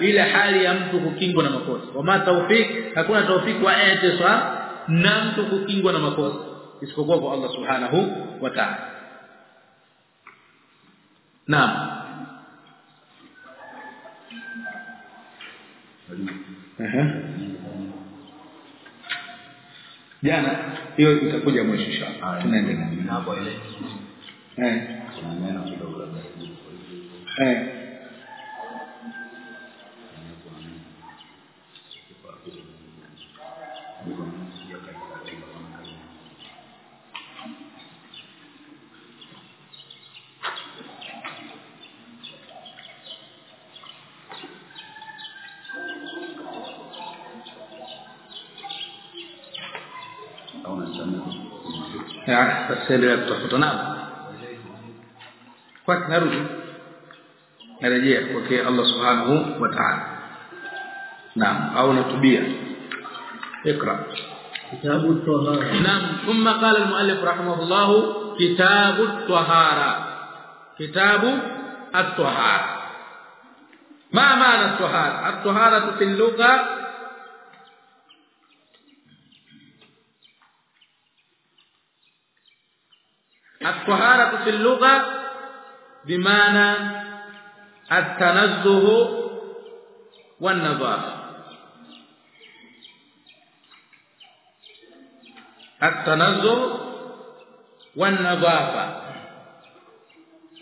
ile hali ya mtu kukingwa na makosa. Wama tawfiki hakuna tawfiki wa aitisam na mtu kukingwa na makosa. Isipokuwa kwa Allah subhanahu wa ta'ala. Naam jana hiyo itakuja mwisho inshallah tunaendelea. eh. Eh ya sasa endelea kutafuta nao kwa narudi narejea kwa Allah subhanahu wa ta'ala? Naam au natubia اقرا كتاب الطهارة نعم ثم قال المؤلف رحمه الله كتاب الطهارة كتاب الطهارة ما معنى الطهارة الطهارة في اللغة الطهارة في اللغة بمعنى التنزه والنظافة. التنزه والنظافة.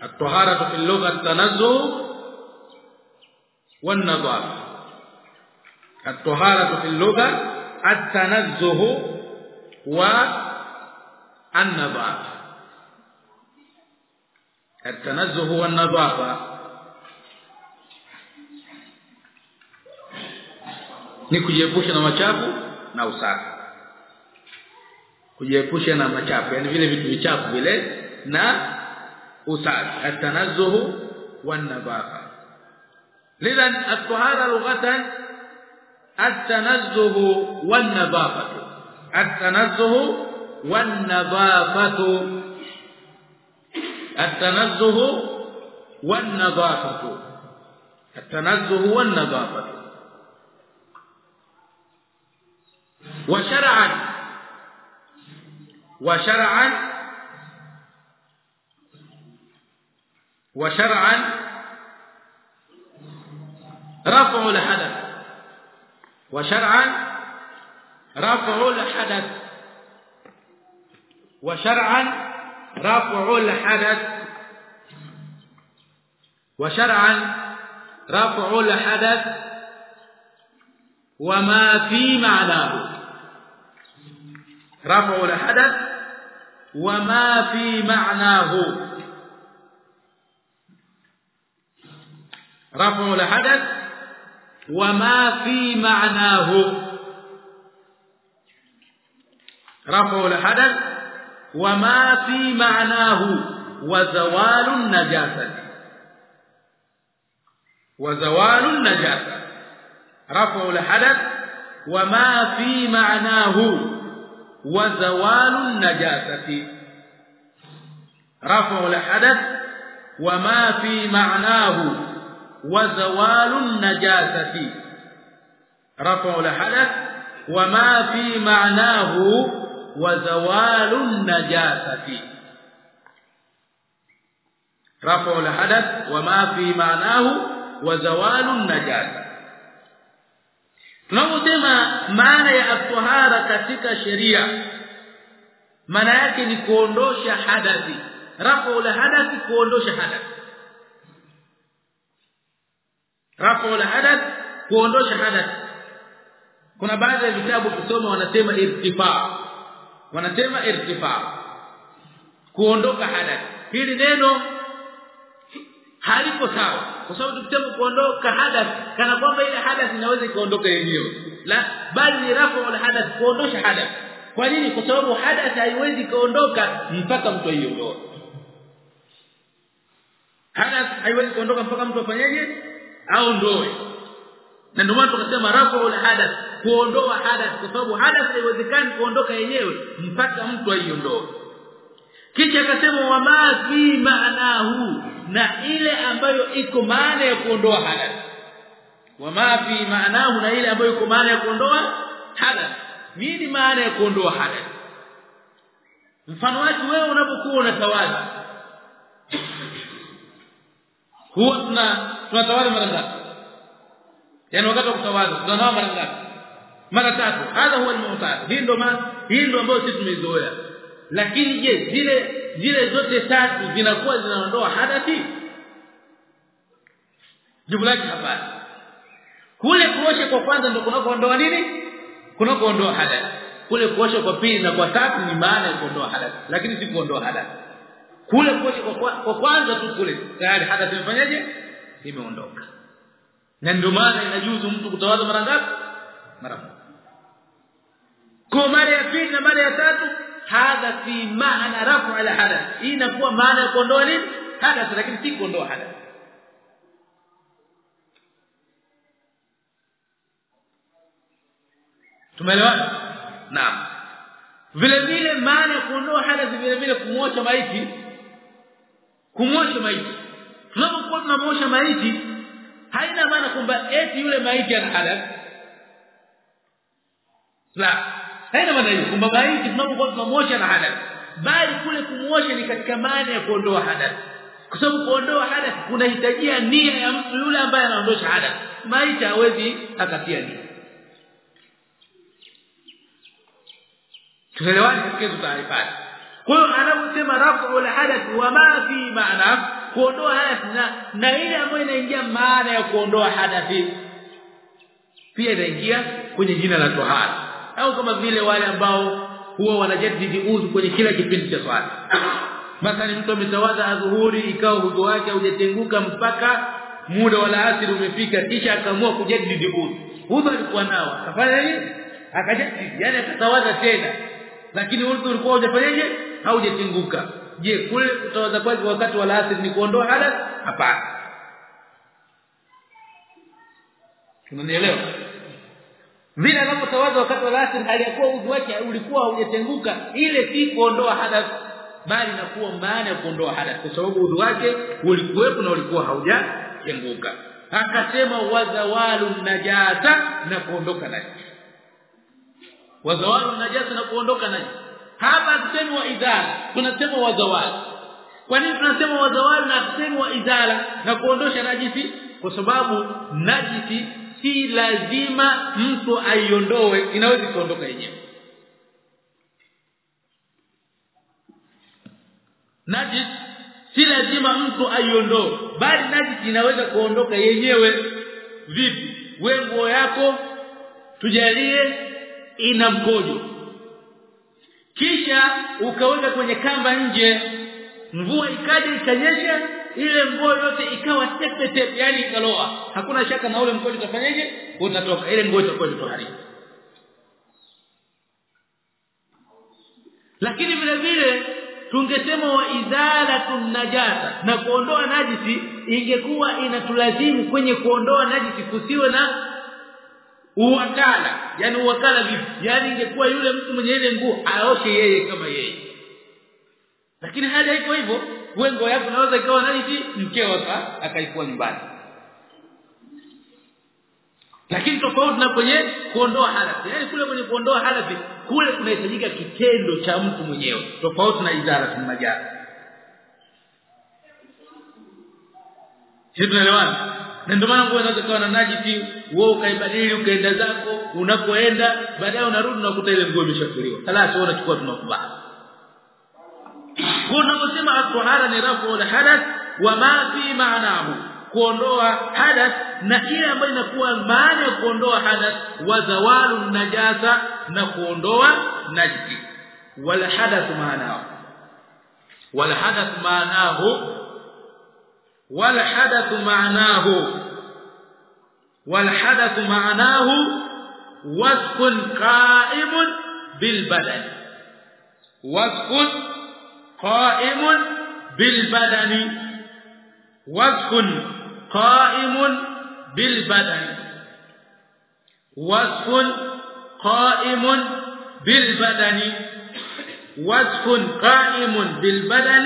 الطهارة في اللغة التنزه والنظافة. الطهارة في اللغة التنزه والنظافة. التنزه والنظافة ni kujiepusha na machafu na usafi kujiepusha na machafu yani vile vitu vichafu vile na usafi atanazzuhu wan nadhafa lidhan at-tahara lughatan at-tanazzuhu wan nadhafatu at-tanazzuhu wan التنزه والنظافة. التنزه والنظافة. وشرعا. وشرعا. وشرعا. رفع الحدث. وشرعا. رفع الحدث. وشرعا. رفع الحدث وشرعا رفع الحدث وما في معناه. رفع الحدث وما في معناه. رفع الحدث وما في معناه. رفع الحدث وما في معناه وزوال النجاسة. وزوال النجاسة. رفع الحدث وما في معناه وزوال النجاسة. رفع الحدث وما في معناه وزوال النجاسة. رفع الحدث wama fi ma'nahu wa zawalun najasati. Rafa al-hadath wama fi ma'nahu wa zawalun najasa tunaposema maana ya at-tahara katika sheria maana yake ni kuondosha hadathi. Rafa al-hadath kuondosha hadath rafa al-hadath kuondosha hadath kuna baadhi ya vitabu kusoma wanasema irtifa wanasema irtifa kuondoka hadath. Hili neno haliko sawa. Kwa sababu tukisema kuondoka hadath kana kwamba ile hadath inaweza ikaondoka yenyewe. La bali ni rafu wala hadath kuondosha hadath. Kwa nini? Kwa sababu hadath haiwezi kuondoka mpaka mtu aiondoe. Hadath haiwezi kuondoka mpaka mtu afanyeje? Aondoe. Na ndio maana tukasema rafu wala hadath kuondoa hadath kwa sababu hadath haiwezekani kuondoka yenyewe mpaka mtu aiondoe kisha akasema wama fi maanahu na ile ambayo iko maana ya kuondoa hadath. Wama fi maanahu na ile ambayo iko maana ya kuondoa hadath. Nini maana ya kuondoa hadath. Mfano wake wewe unapokuwa unatawadha huwa tuna tunatawadha mara ngapi? Yani wakati wa kutawadha tunanawa mara ngapi mara tatu. Hadha huwa al-mu'tad hii ndo hii ndo ambayo sisi tumezoea lakini je zile zile zote tatu zinakuwa zinaondoa hadathi? Jibu lake hapana. Kule kuosha kwa kwanza ndio kunakoondoa nini? Kunakoondoa hadathi. Kule kuosha kwa pili na kwa tatu ni maana ya kuondoa hadathi. Lakini si kuondoa hadathi. Kule kuosha kwa, kwa kwanza tu kule tayari hadathi imefanyaje? Imeondoka. Na ndio maana inajuzu mtu kutawaza mara ngapi? Mara moja kwa mara ya pili na mara ya tatu hadha fi maana rafu ala hadath hii inakuwa maana ya kuondoa nini? Hadath lakini si kuondoa hadath tumeelewana naam. Vile vile maana ya kuondoa hadath vile vile kumwosha maiti. Kumwosha maiti. Tunapokuwa tunamwosha maiti haina maana kwamba eti yule maiti ana hadath la haina maana hiyo. Kwamba maiti tunapokuwa tunamwosha na hadath bali kule kumwosha ni katika maana ya kuondoa hadath kwa sababu kuondoa hadath kunahitajia nia ya mtu yule ambaye anaondosha hadath maiti hawezi akatia nia. Tunaelewana? Katika tutaifanya kwa hiyo anaposema rafu wala hadath wa ma fi maana kuondoa hadath na na ile ambayo inaingia maana ya kuondoa hadathi pia inaingia kwenye jina la tohara au kama vile wale ambao huwa wanajadidi udhu kwenye kila kipindi cha swala. Mathalan mtu ametawadha adhuhuri ikawa udhu wake haujatenguka mpaka muda wa asiri umefika kisha akaamua kujadidi udhu udhu alikuwa nao akafanya nini? Akajadidi yani akatawadha tena. Lakini udhu ulikuwa hujafanyaje haujatenguka. Je kule kutawadha kwake wakati wa asiri ni kuondoa hadath hapana. Tunanielewa vile anapotawadha wakati wa asr aliyakuwa udhu wake ulikuwa haujatenguka. Ile si kuondoa hadath bali nakuwa maana ya kuondoa hadath kwa sababu udhu wake ulikuwepo na ulikuwa haujatenguka. Akasema wazawalu najasa na kuondoka naji wazawalu najasa na kuondoka naye hapa tuseme wa idhala tunasema wazawalu. Kwa nini tunasema wazawalu na tuseme wa idhala na kuondosha najisi? Kwa sababu najisi si lazima mtu aiondoe inaweza kuondoka yenyewe. Najis si lazima mtu aiondoe bali najis inaweza kuondoka yenyewe. Vipi? Wewe nguo yako tujalie ina mkojo. Kisha ukaweka kwenye kamba nje mvua ikaja ikanyesha ile nguo yote ikawa tepe tepe yani ikaloa. Hakuna shaka na ule mkojo utafanyaje? Utatoka ile nguo itakuwa imetoharika. Lakini vile vile tungesema wa izalatun najasa na kuondoa najisi ingekuwa inatulazimu kwenye kuondoa najisi kusiwe na uwakala. Yani uwakala vipi? Yani ingekuwa yule mtu mwenye ile nguo aoshe yeye kama yeye lakini hali haiko hivyo. Wengo yako naweza ikawa najisi mkeo akaikuwa nyumbani. Lakini tofauti na kwenye kuondoa halafi. Yani kule kwenye kuondoa halafi kule kunahitajika kitendo cha mtu mwenyewe. Tofauti na idara majani sisi tunaelewana? Na ndio maana nguo inaweza kuwa na najisi wewe ukaibadili ukaenda zako unapoenda baadaye unarudi unakuta ile nguo imeshafuliwa. Halasi wewe unachukua tunakuvaa kuna kusema at-tahara ni rafu al-hadath wa ma fi ma'nahu kuondoa hadath na ile ambayo inakuwa maana ya kuondoa hadath wa zawalu najasa na kuondoa najisi wal hadath maanahu wal hadath maanahu wal hadath maanahu wal hadath maanahu wasfun qa'imun bil badan wasfun bil badani wasfun قائم بالبدن. وصف قائم بالبدن. وصف قائم بالبدن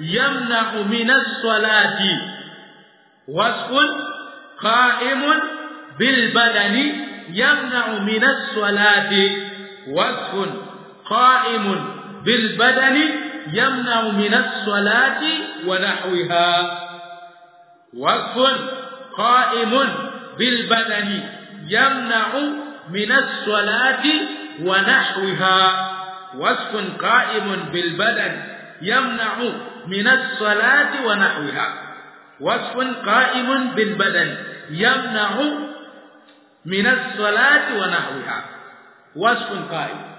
يمنع من الصلاة. وصف قائم بالبدن يمنع من الصلاة. وصف قائم بالبدن يمنع من الصلاة ونحوها. وصف قائم بالبدن يمنع من الصلاة ونحوها. وصف قائم بالبدن يمنع من الصلاة ونحوها. وصف قائم بالبدن يمنع من الصلاة ونحوها. وصف قائم.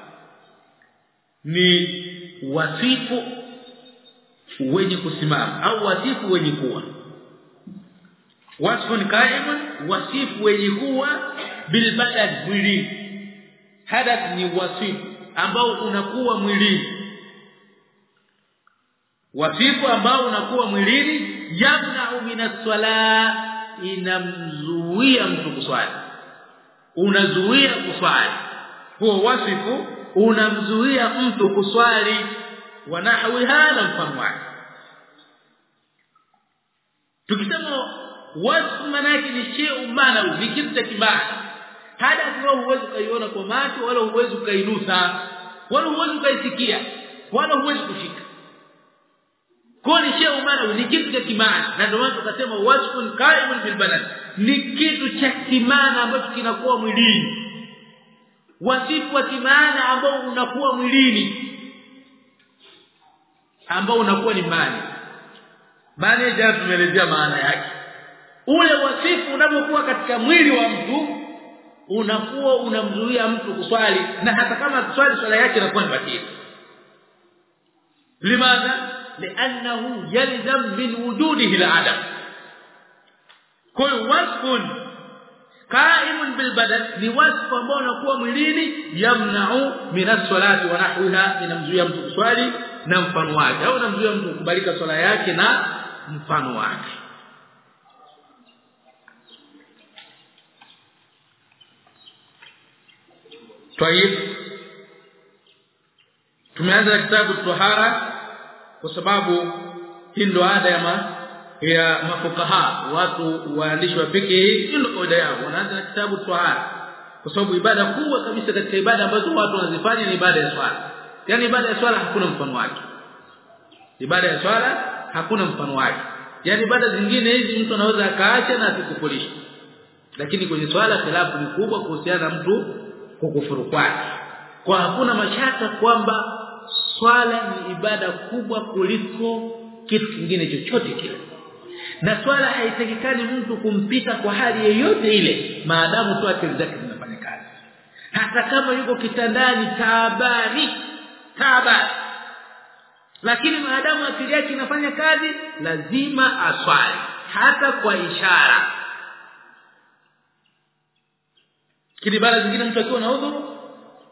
ni wasifu wenye kusimama au wasifu wenye kuwa. Wasfun qaimun wasifu wenye kuwa bil badal mwili. Hadath ni wasifu ambao unakuwa mwilini. Wasifu ambao unakuwa mwilini yamna'u minaswala inamzuia mtu kuswali. Unazuia kuswali. Huo wasifu unamzuia mtu kuswali wa nahwi hana mfano wake. Tukisema wasfu manake ni sheu umana ni kitu cha kibaya. Hada wewe huwezi kaiona kwa macho wala huwezi kainusa wala huwezi kaisikia wala huwezi kushika. Kwa ni umana maana ni kitu cha kimana na ndio maana tukasema wasfun qaimun bil badan. Ni kitu cha kimana ambacho kinakuwa mwilini wasifu wa kimaana ambao unakuwa mwilini ambao unakuwa ni mali mali jana tumeelezea maana yake. Ule wasifu unapokuwa katika mwili wa mtu unakuwa unamzuia mtu kuswali na hata kama kuswali swala yake inakuwa ni batili. Limadha li'annahu yalzam min wujudihi al'adam. Kwa qaimun bil badan ni wasfu ambao unakuwa mwilini yamna'u min as-salati wa nahwiha inamzuia mtu kuswali na mfano wake au inamzuia mtu kukubalika swala yake na mfano wake طيب tumeanza kitabu tahara kwa sababu hii ndo ada ya ma, ya mafukaha watu waandishi wa fiqh hii ndio kaida yao. Wanaanza na kitabu swala. Kwa sababu ibada kubwa kabisa katika ibada ambazo watu wanazifanya ni ibada ya swala. Yani ibada ya swala hakuna mfano wake. Ibada ya swala hakuna mfano wake. Yani ibada zingine hizi mtu anaweza akaacha na asikufulisha lakini kwenye swala khilafu ni kubwa kuhusiana na mtu kukufuru kwake. Kwa hakuna mashaka kwamba swala ni ibada kubwa kuliko kitu kingine chochote kile na swala haitakikani mtu kumpita kwa hali yoyote ile. Maadamu tu akili zake zinafanya kazi. Hata kama yuko kitandani taabari taba lakini maadamu akili yake inafanya kazi lazima aswali. Hata kwa ishara. Kilibara zingine mtu akiwa na udhuru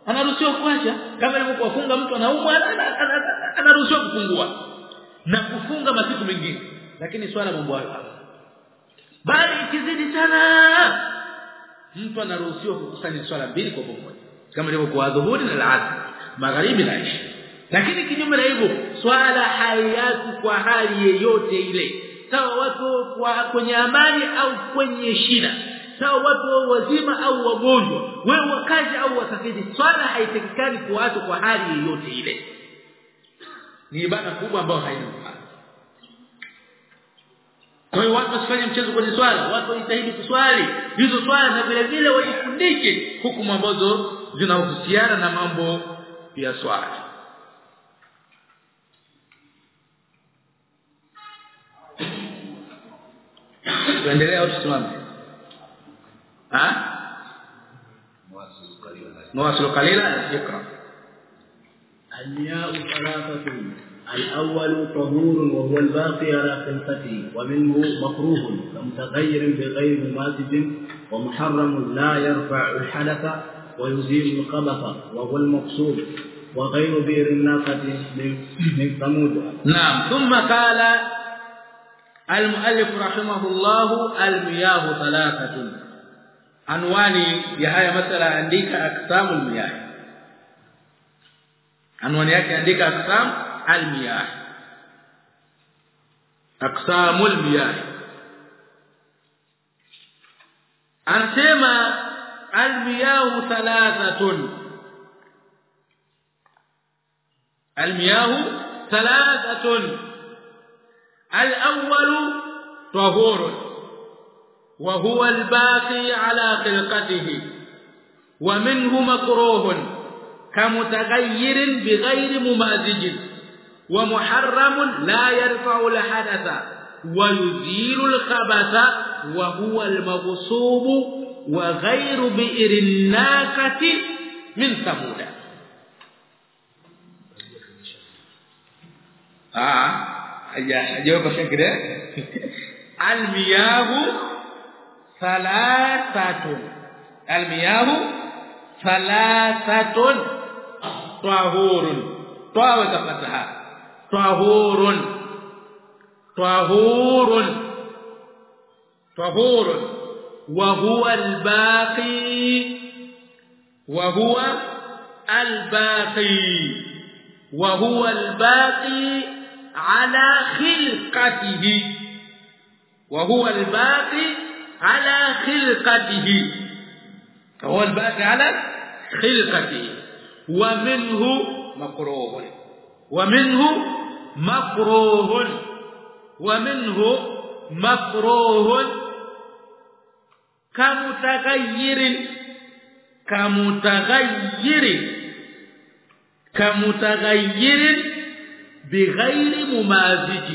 anaruhusiwa kuacha. Kama ilivyokuwafunga mtu anaumwa anaruhusiwa kufungua. Na kufunga masiku mengine lakini swala mambo hayo bali ikizidi sana mtu anaruhusiwa kukusanya swala mbili kwa pamoja. Kama ilivyokuwa dhuhuri na alasr magharibi na isha. Lakini kinyume na hivyo swala hayatu kwa hali yeyote ile. Sawa watu kwa kwenye amani au kwenye shida. Sawa watu wazima au wagonjwa. Wewe wakazi au wasafiri swala haitakikani kuachwa kwa hali yeyote ile. Ni ibada kubwa ambayo haina kwa hiyo watu wasifanye mchezo kwenye swala watu wajitahidi kuswali hizo swala na vile vile wajifundishe hukumu ambazo zinahusiana na mambo ya swala tuendelee au tusimame ha مواصل قليلا اقرا المياه ثلاثة الأول طهور وهو الباقي على خلقته ومنه مكروه كمتغير بغير ممازج ومحرم لا يرفع الحدث ويزيل الخبث وهو المقصود. وغير بئر الناقة من ثمود. نعم. ثم قال المؤلف رحمه الله المياه ثلاثة. عنواني ya haya masala andika aqsamul miyah anwani yake المياه. أقسام المياه. أنسمى المياه ثلاثة. المياه ثلاثة. الأول طهور وهو الباقي على خلقته ومنه مكروه كمتغير بغير ممازج. ومحرم لا يرفع الحدث ويزيل الخبث وهو المغصوب وغير بئر الناقة من ثمود. آه. أجاوب كده. المياه ثلاثة. المياه ثلاثة. طهور طاوة فتحها طهور طهور طهور وهو الباقي. وهو الباقي. وهو الباقي على خلقته. وهو الباقي على خلقته. فهو الباقي على خلقته. ومنه مكروه. ومنه مكروه. ومنه مكروه. كمتغير. كمتغير. كمتغير بغير ممازج.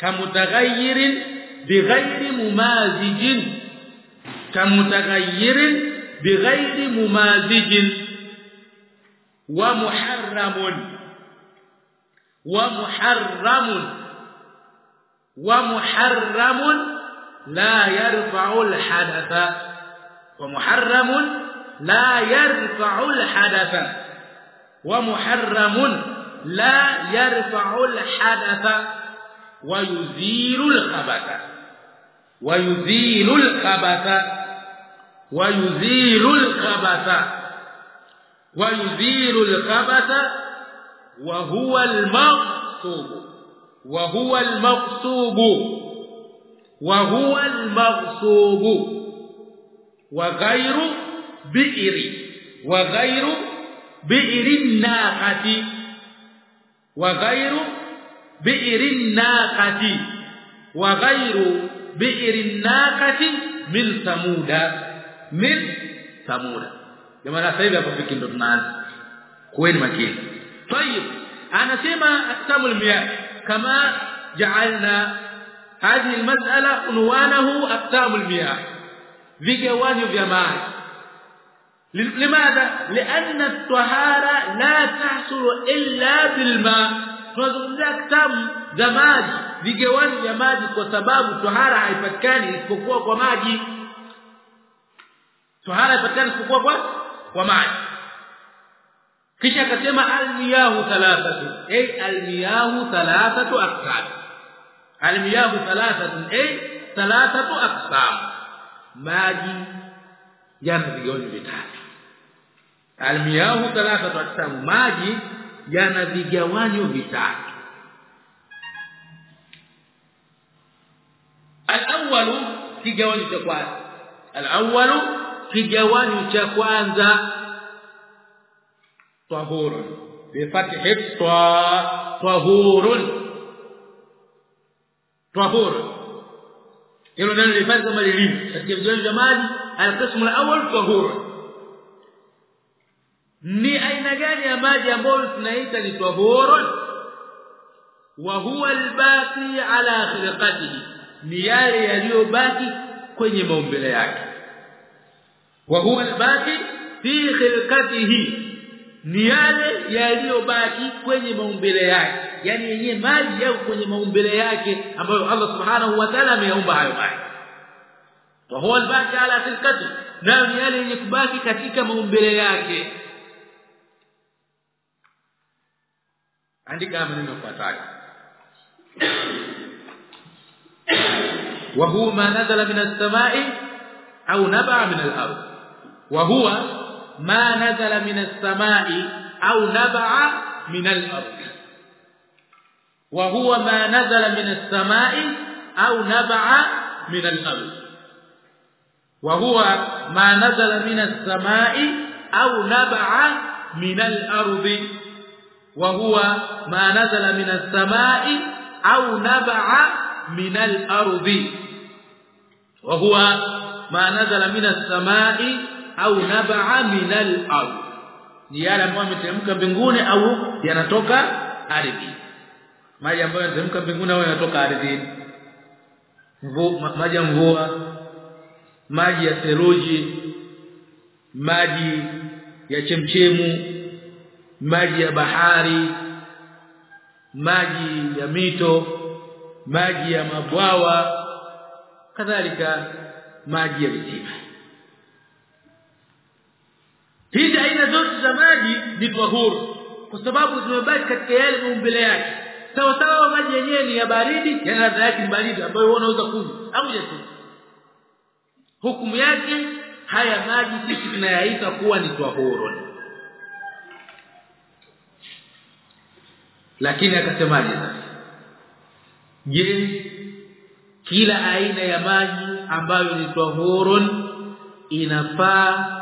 كمتغير بغير ممازج. كمتغير بغير ممازج. ومحرم. ومحرم. ومحرم لا يرفع الحدث. ومحرم لا يرفع الحدث. ومحرم لا يرفع الحدث. ويزيل الخبث. ويزيل الخبث. ويزيل الخبث. ويزيل الخبث wa huwa al-maqsub wa huwa al-maqsub wa huwa al-maqsub wa ghayru bi'ri. Wa ghayru bi'ri naqati wa ghayru bi'ri naqati wa ghayru bi'ri naqati min samuda. Min samuda. Jamaa sasa hivi hapo fiki ndo tunaanza. Kuweni makini. طيب أنا سيما اقسام المياه. كما جعلنا هذه المسألة عنوانه اقسام المياه. في جوانب الجمال. لماذا؟ لأن الطهارة لا تحصل إلا بالماء. فذلك اقسام جماد. في جوانب الجماد بسبب الطهارة هايفكاني اسكوكو بماجي طهارة هايفكاني اسكوكو بماجي kisha akasema almiyahu thalathatu. Ay almiyahu thalathatu aqsam. Almiyahu thalathatu ay thalathatu aqsam. Maji yana vigawanyo vitatu. Almiyahu thalathatu aqsam maji yana vigawanyo vitatu. Al-awwalu kigawanyo cha kwanza. Al-awwal kigawanyo cha kwanza tahurun bi fathi ta tahurun tahur hilo neno lifanye kama lilivyo katika vigawanyo vya maji al-qism al-awwal tahur ni aina gani ya maji ambayo tunaita ni tahurun wa huwa al-baqi ala khilqatihi ni yale yaliyobaki kwenye maumbile yake wa huwa al-baqi fi khilqatihi ni yale yaliyobaki kwenye maumbile yake. Yani yenye maji yao kwenye maumbile yake ambayo Allah subhanahu wa ta'ala ameumba hayo maji. Wa huwa albaki ala tilkatu nayo ni yale yenye kubaki katika maumbile yake. Andika maneno yafuatayo wa huwa ma nazala min as-sama'i au nabaa min al-ardh wa huwa ما نزل من السماء أو نبع من الأرض. وهو ما نزل من السماء أو نبع من الأرض. وهو ما نزل من السماء أو نبع من الأرض. وهو ما نزل من السماء أو نبع من الأرض. وهو ما نزل من السماء au nabaa minal ard. Ni yale ambayo yameteremka mbinguni au yanatoka ardhi. Maji ambayo yanateremka mbinguni au yanatoka ardhi. Maji ya mvua maji ya seruji maji ya chemchemu maji ya bahari maji ya mito maji ya mabwawa kadhalika maji ya visima hizi aina zote za maji ni tahuru kwa sababu zimebaki katika yale maumbile yake. Sawa sawa maji yenyewe ni ya baridi yana ladha yake ni baridi ambayo unaweza kunywa. Au tu? Hukumu yake haya maji sisi tunayaita kuwa ni tahuru lakini akasemaje sasa? Je kila aina ya maji ambayo ni tahurun inafaa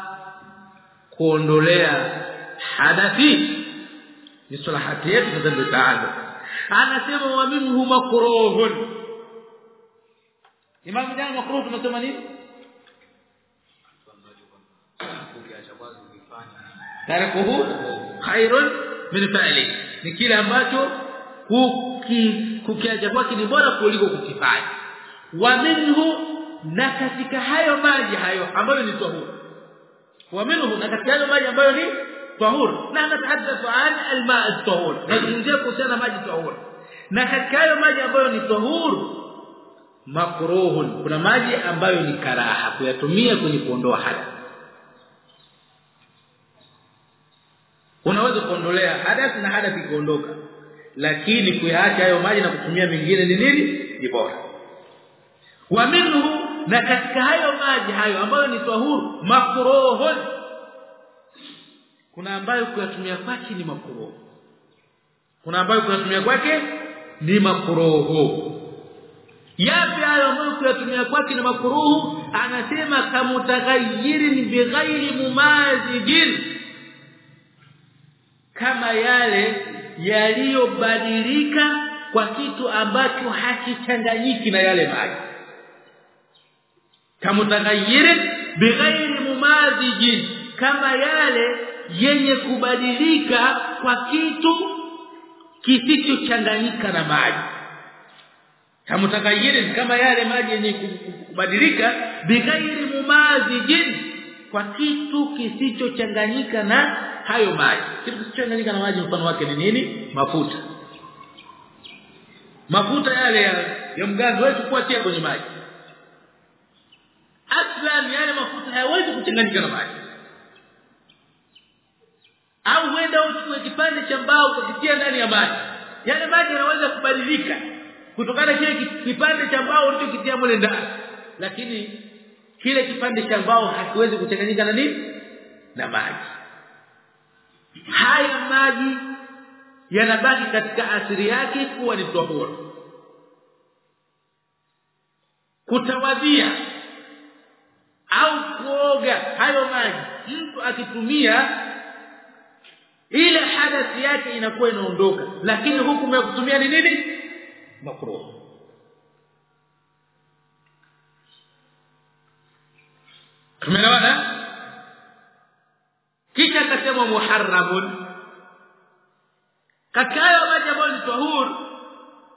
kuondolea hadathi. Ni salahati yetu nadhani taala anasema wa minhu makruhun. Imam jana makruh tunasema nini? Tarikuhu khairun min fa'li. Ni kile ambacho kukiacha kwake ni bora kuliko kukifanya. Wa minhu na katika hayo maji hayo ambayo ni tahur minhu na katika hayo maji ambayo ni tahur na natahaddathu an alma at-tahur nazungumzia kuhusiana maji tahur na katika hayo maji ambayo ni tahur makruhun. Kuna maji ambayo ni karaha kuyatumia kwenye kuondoa hadath unaweza kuondolea hadath na hadath ikuondoka lakini kuyaacha hayo maji na kutumia mengine ni nini? Ni bora. Wa minhu na katika hayo maji hayo ambayo ni tahuru makuroho kuna ambayo kuyatumia kwake ni makruh kuna ambayo kuyatumia kwake ni makruh yapi hayo ambayo kuyatumia kwake ni makruh anasema kamutaghayirin bighairi mumazijin kama yale yaliyobadilika kwa kitu ambacho hakichanganyiki na yale maji kamutaghayyir bighairi mumadij kama yale yenye kubadilika kwa kitu kisichochanganyika na maji. Kamutaghayyir kama yale maji yenye kubadilika bighairi mumadij kwa kitu kisichochanganyika na hayo maji. Kitu kisichochanganyika na maji mfano wake ni nini? Mafuta. Mafuta yale ya, ya mgando wetu kuatia kwenye maji aslan yale mafuta hayawezi kuchanganyika na maji. Au wenda uchukue kipande cha mbao ukitia ndani ya maji. Yale maji yanaweza kubadilika kutokana kile kipande cha mbao ulichokitia mule ndani. Lakini kile kipande cha mbao hakiwezi kuchanganyika na nini? Na maji. Haya maji yanabaki katika asili yake kuwa ni tohoro kutawadhia au kuoga hayo maji mtu akitumia ile hadathi yake inakuwa inaondoka. Lakini hukumu ya kutumia ni nini? Makruh. Tumeelewana? Kisha akasema muharramun. Katika hayo maji ambayo ni tahur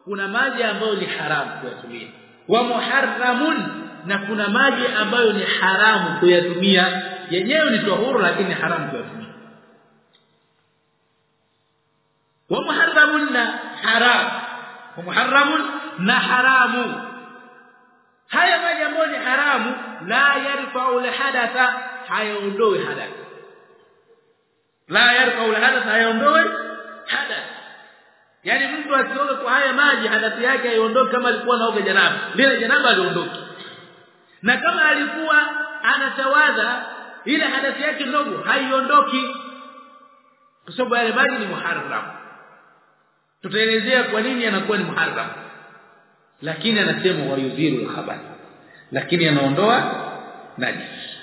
kuna maji ambayo ni haramu kuyatumia. Wa muharramun na kuna maji ambayo ni haramu kuyatumia. Yenyewe ni tahuru lakini haramu kuyatumia. Wa muharramun na haram. Wa muharramun na haramu. Haya maji ambayo ni haramu la yarfa'u alhadatha hayaondoi hadath la yarfa'u alhadatha hayaondoi hadath yani mtu akioga kwa haya maji hadathi yake haiondoki kama alikuwa naoga janaba. Lile janaba aliondoki na kama alikuwa anatawadha ile hadathi yake ndogo haiondoki. Kwa sababu yale maji ni muharram. Tutaelezea kwa nini anakuwa ni muharram. Lakini anasema wayudhiru al-khabath lakini anaondoa najis.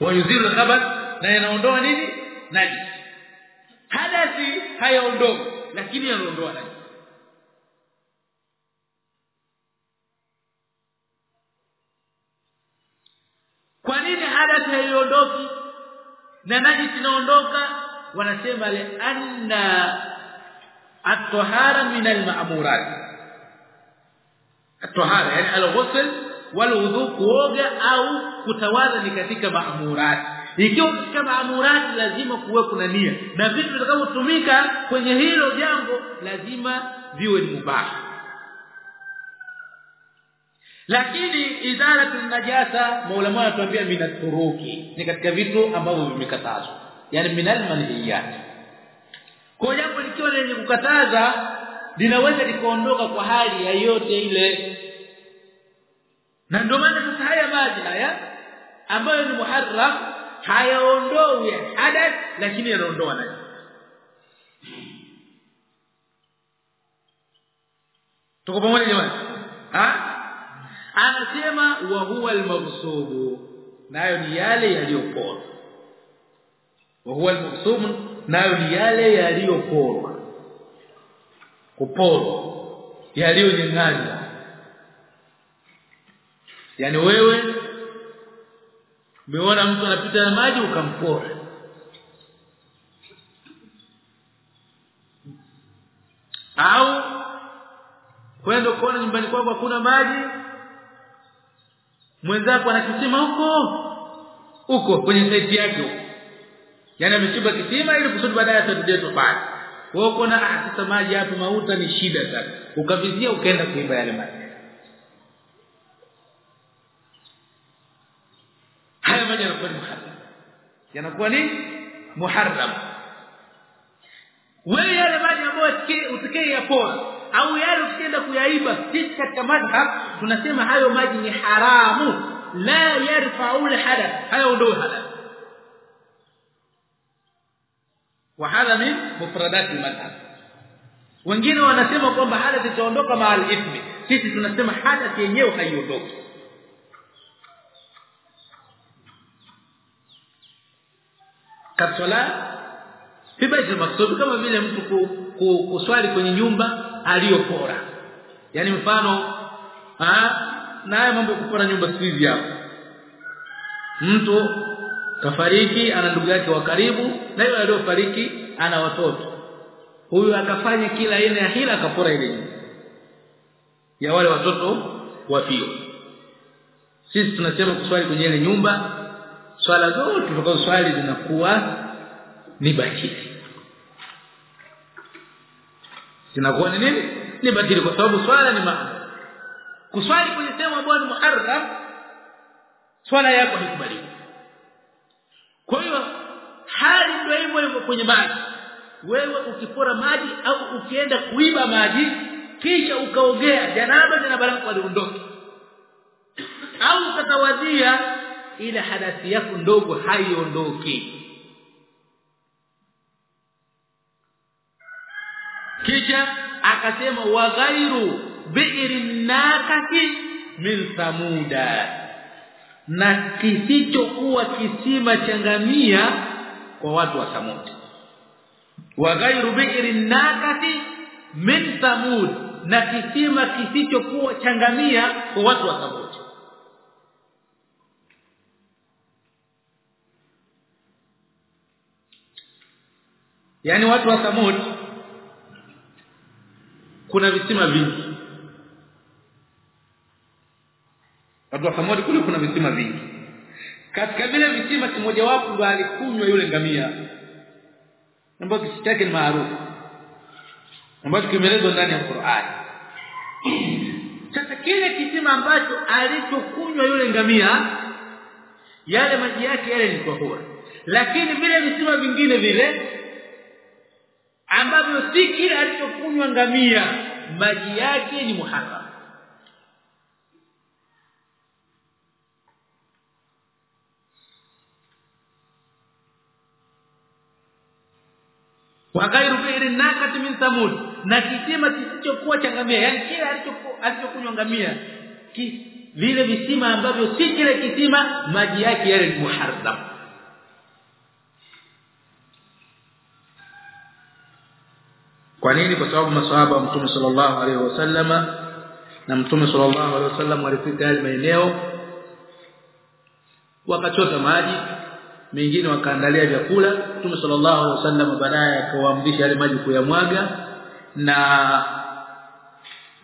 Wayudhiru al-khabath na yanaondoa nini? Najis. Hadathi hayaondoki lakini yanaondoa najis kwa nini hadathi haiondoki? Na maji inaondoka wanasema le anna at-tahara min al-ma'murat. At-tahara yani al-ghusl wal-wudhu kuoga au kutawadha ni katika ma'murat. Ikiwa katika ma'murat lazima kuwe kuna nia. Na vitu vitakavyotumika kwenye hilo jambo lazima viwe ni mubah lakini idara najasa maulama wanatuambia minaturuki ni katika vitu ambavyo vimekatazwa. Yani minal manhiyat kwa jambo likiwa lenye kukataza linaweza likaondoka kwa hali ya yote ile. Na ndio maana sasa haya maji haya ambayo ni muharram hayaondoi hadath lakini yanaondoa na tuko pamoja jamani? Ah anasema wa huwa al-mabsubu nayo ni yale yaliyoporwa. Wa huwa al-mabsub nayo ni yale yaliyoporwa. Kuporwa. Yaliyonyang'anywa. Yani wewe umeona mtu anapita na maji ukampora. Au kwenda kuona nyumbani kwako hakuna maji mwenzako anakisima huko. Huko kwenye site yake. Yani amechimba kisima ili kusudi baadaye atarudia tofali uko na ah sasa maji hapo mauta ni shida sana. Ukavizia ukaenda kuiba yale maji haya maji yanakuwa ni muharram. Yanakuwa ni muharram. Wewe yale maji ambayo usikie au yale ukienda kuyaiba sisi katika madhhab tunasema hayo maji ni haramu. La yarfa'u hadath hayo ndio hadath wa من mufradat al-madhhab wengine wanasema kwamba hadath itaondoka mahali ithmi sisi tunasema hadath yenyewe haiondoki. Kasola fi baiti maksud kama vile mtu kuswali kwenye nyumba aliyopora yani mfano na haya mambo kupora nyumba siku hizi hapo mtu kafariki ana ndugu yake wa karibu na yule aliyofariki ana watoto. Huyu akafanya kila aina ya hila akapora ile nyumba. Ya wale watoto wafio sisi tunasema kuswali kwenye ile nyumba swala zote tutakazo swali zinakuwa ni batili zinakuwa ni nini? Ni batili kwa sababu swala ni maana kuswali kwenye sehemu ambayo ni muharram swala yako haikubaliwi kwa hiyo hali ndio hivyo hivyo kwenye maji. Wewe ukipora maji au ukienda kuiba maji kisha ukaogea janaba zinabaraka aliondoke au ukatawadia ila hadathi yako ndogo haiondoki kisha akasema wa ghairu bi'rin nakati min samuda. Na kisichokuwa kisima changamia kwa watu wa Samud wa ghairu bi'rin nakati min Samud. Na kisima kisichokuwa changamia kwa watu wa Samud yani watu wa Samud kuna visima vingi. Watu wa kule kuna visima vingi. Katika vile visima kimoja wapo ndo alikunywa yule ngamia ambacho kisi chake ni maarufu ambacho kimeelezwa ndani ya Qur'an. Sasa kile kisima ambacho alichokunywa yule ngamia yale maji yake yale ni tahura lakini vile visima vingine vile ambavyo si kile alichokunywa ngamia. Maji yake ni muharram. Wa ghairu ghairi nakati min samud na kisima kisichokuwa cha ngamia yani kile alichokunywa ngamia vile visima ambavyo si kile kisima maji yake yale ni muharram kwa nini? Kwa sababu maswahaba wa mtume sallallahu alaihi wasallama na mtume sallallahu alaihi wasallam walifika yale maeneo wakachota maji mengine wakaandalia vyakula. Mtume sallallahu alaihi wasallam baadaye akawaamrisha yale maji kuyamwaga na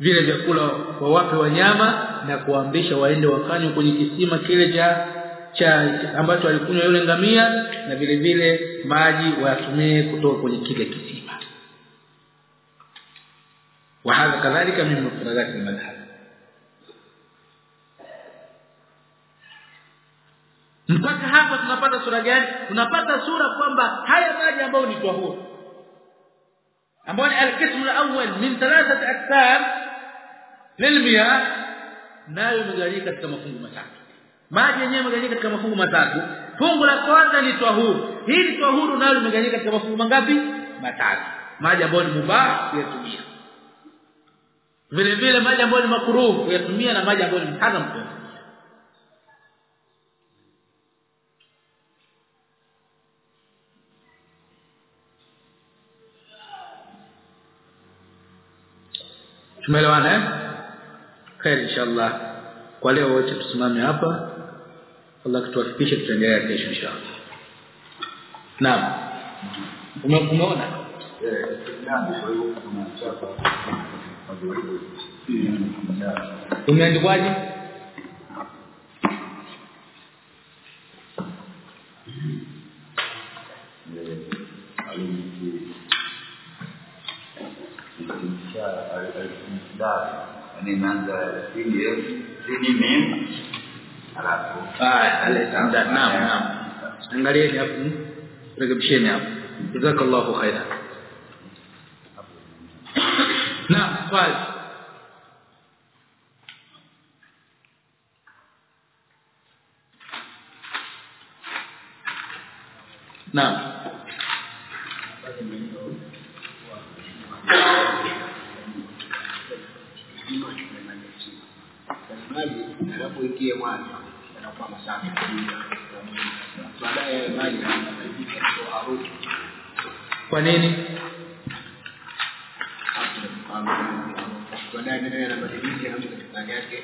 vile vyakula kwa wape wanyama na kuamrisha waende wakanywe kwenye kisima kile cha cha ambacho alikunywa yule ngamia na vile vile maji wayatumie kutoka kwenye kile kisima وهذا كذلك من مفردات المذهب mpaka hapa tunapata sura gani tunapata sura kwamba haya maji ambayo ni tahur ambayo ni al-qism al-awwal min thalathati aqsam lilmiyah nayo imegawanyika katika mafungu matatu maji yenyewe imegawanyika katika mafungu matatu fungu la kwanza ni tahuru hili tahuru nayo limegawanyika katika mafungu mangapi matatu maji ambayo ni mubah kuyatumia vile vile maji ambayo ni makruh kuyatumia na maji ambayo ni haram tumeelewana eh? Khair inshallah. Kwa leo wote tusimame hapa. Allah kutuwafikishe tutaendelea kesho inshallah. Naam. Umeona? Eh kuna inaanza naam. Angalieni hapo rekebisheni hapo. Jazakallahu khairan نعم yanabadilika harufu kwa nini baadaye meno yanabadilisha na katika yake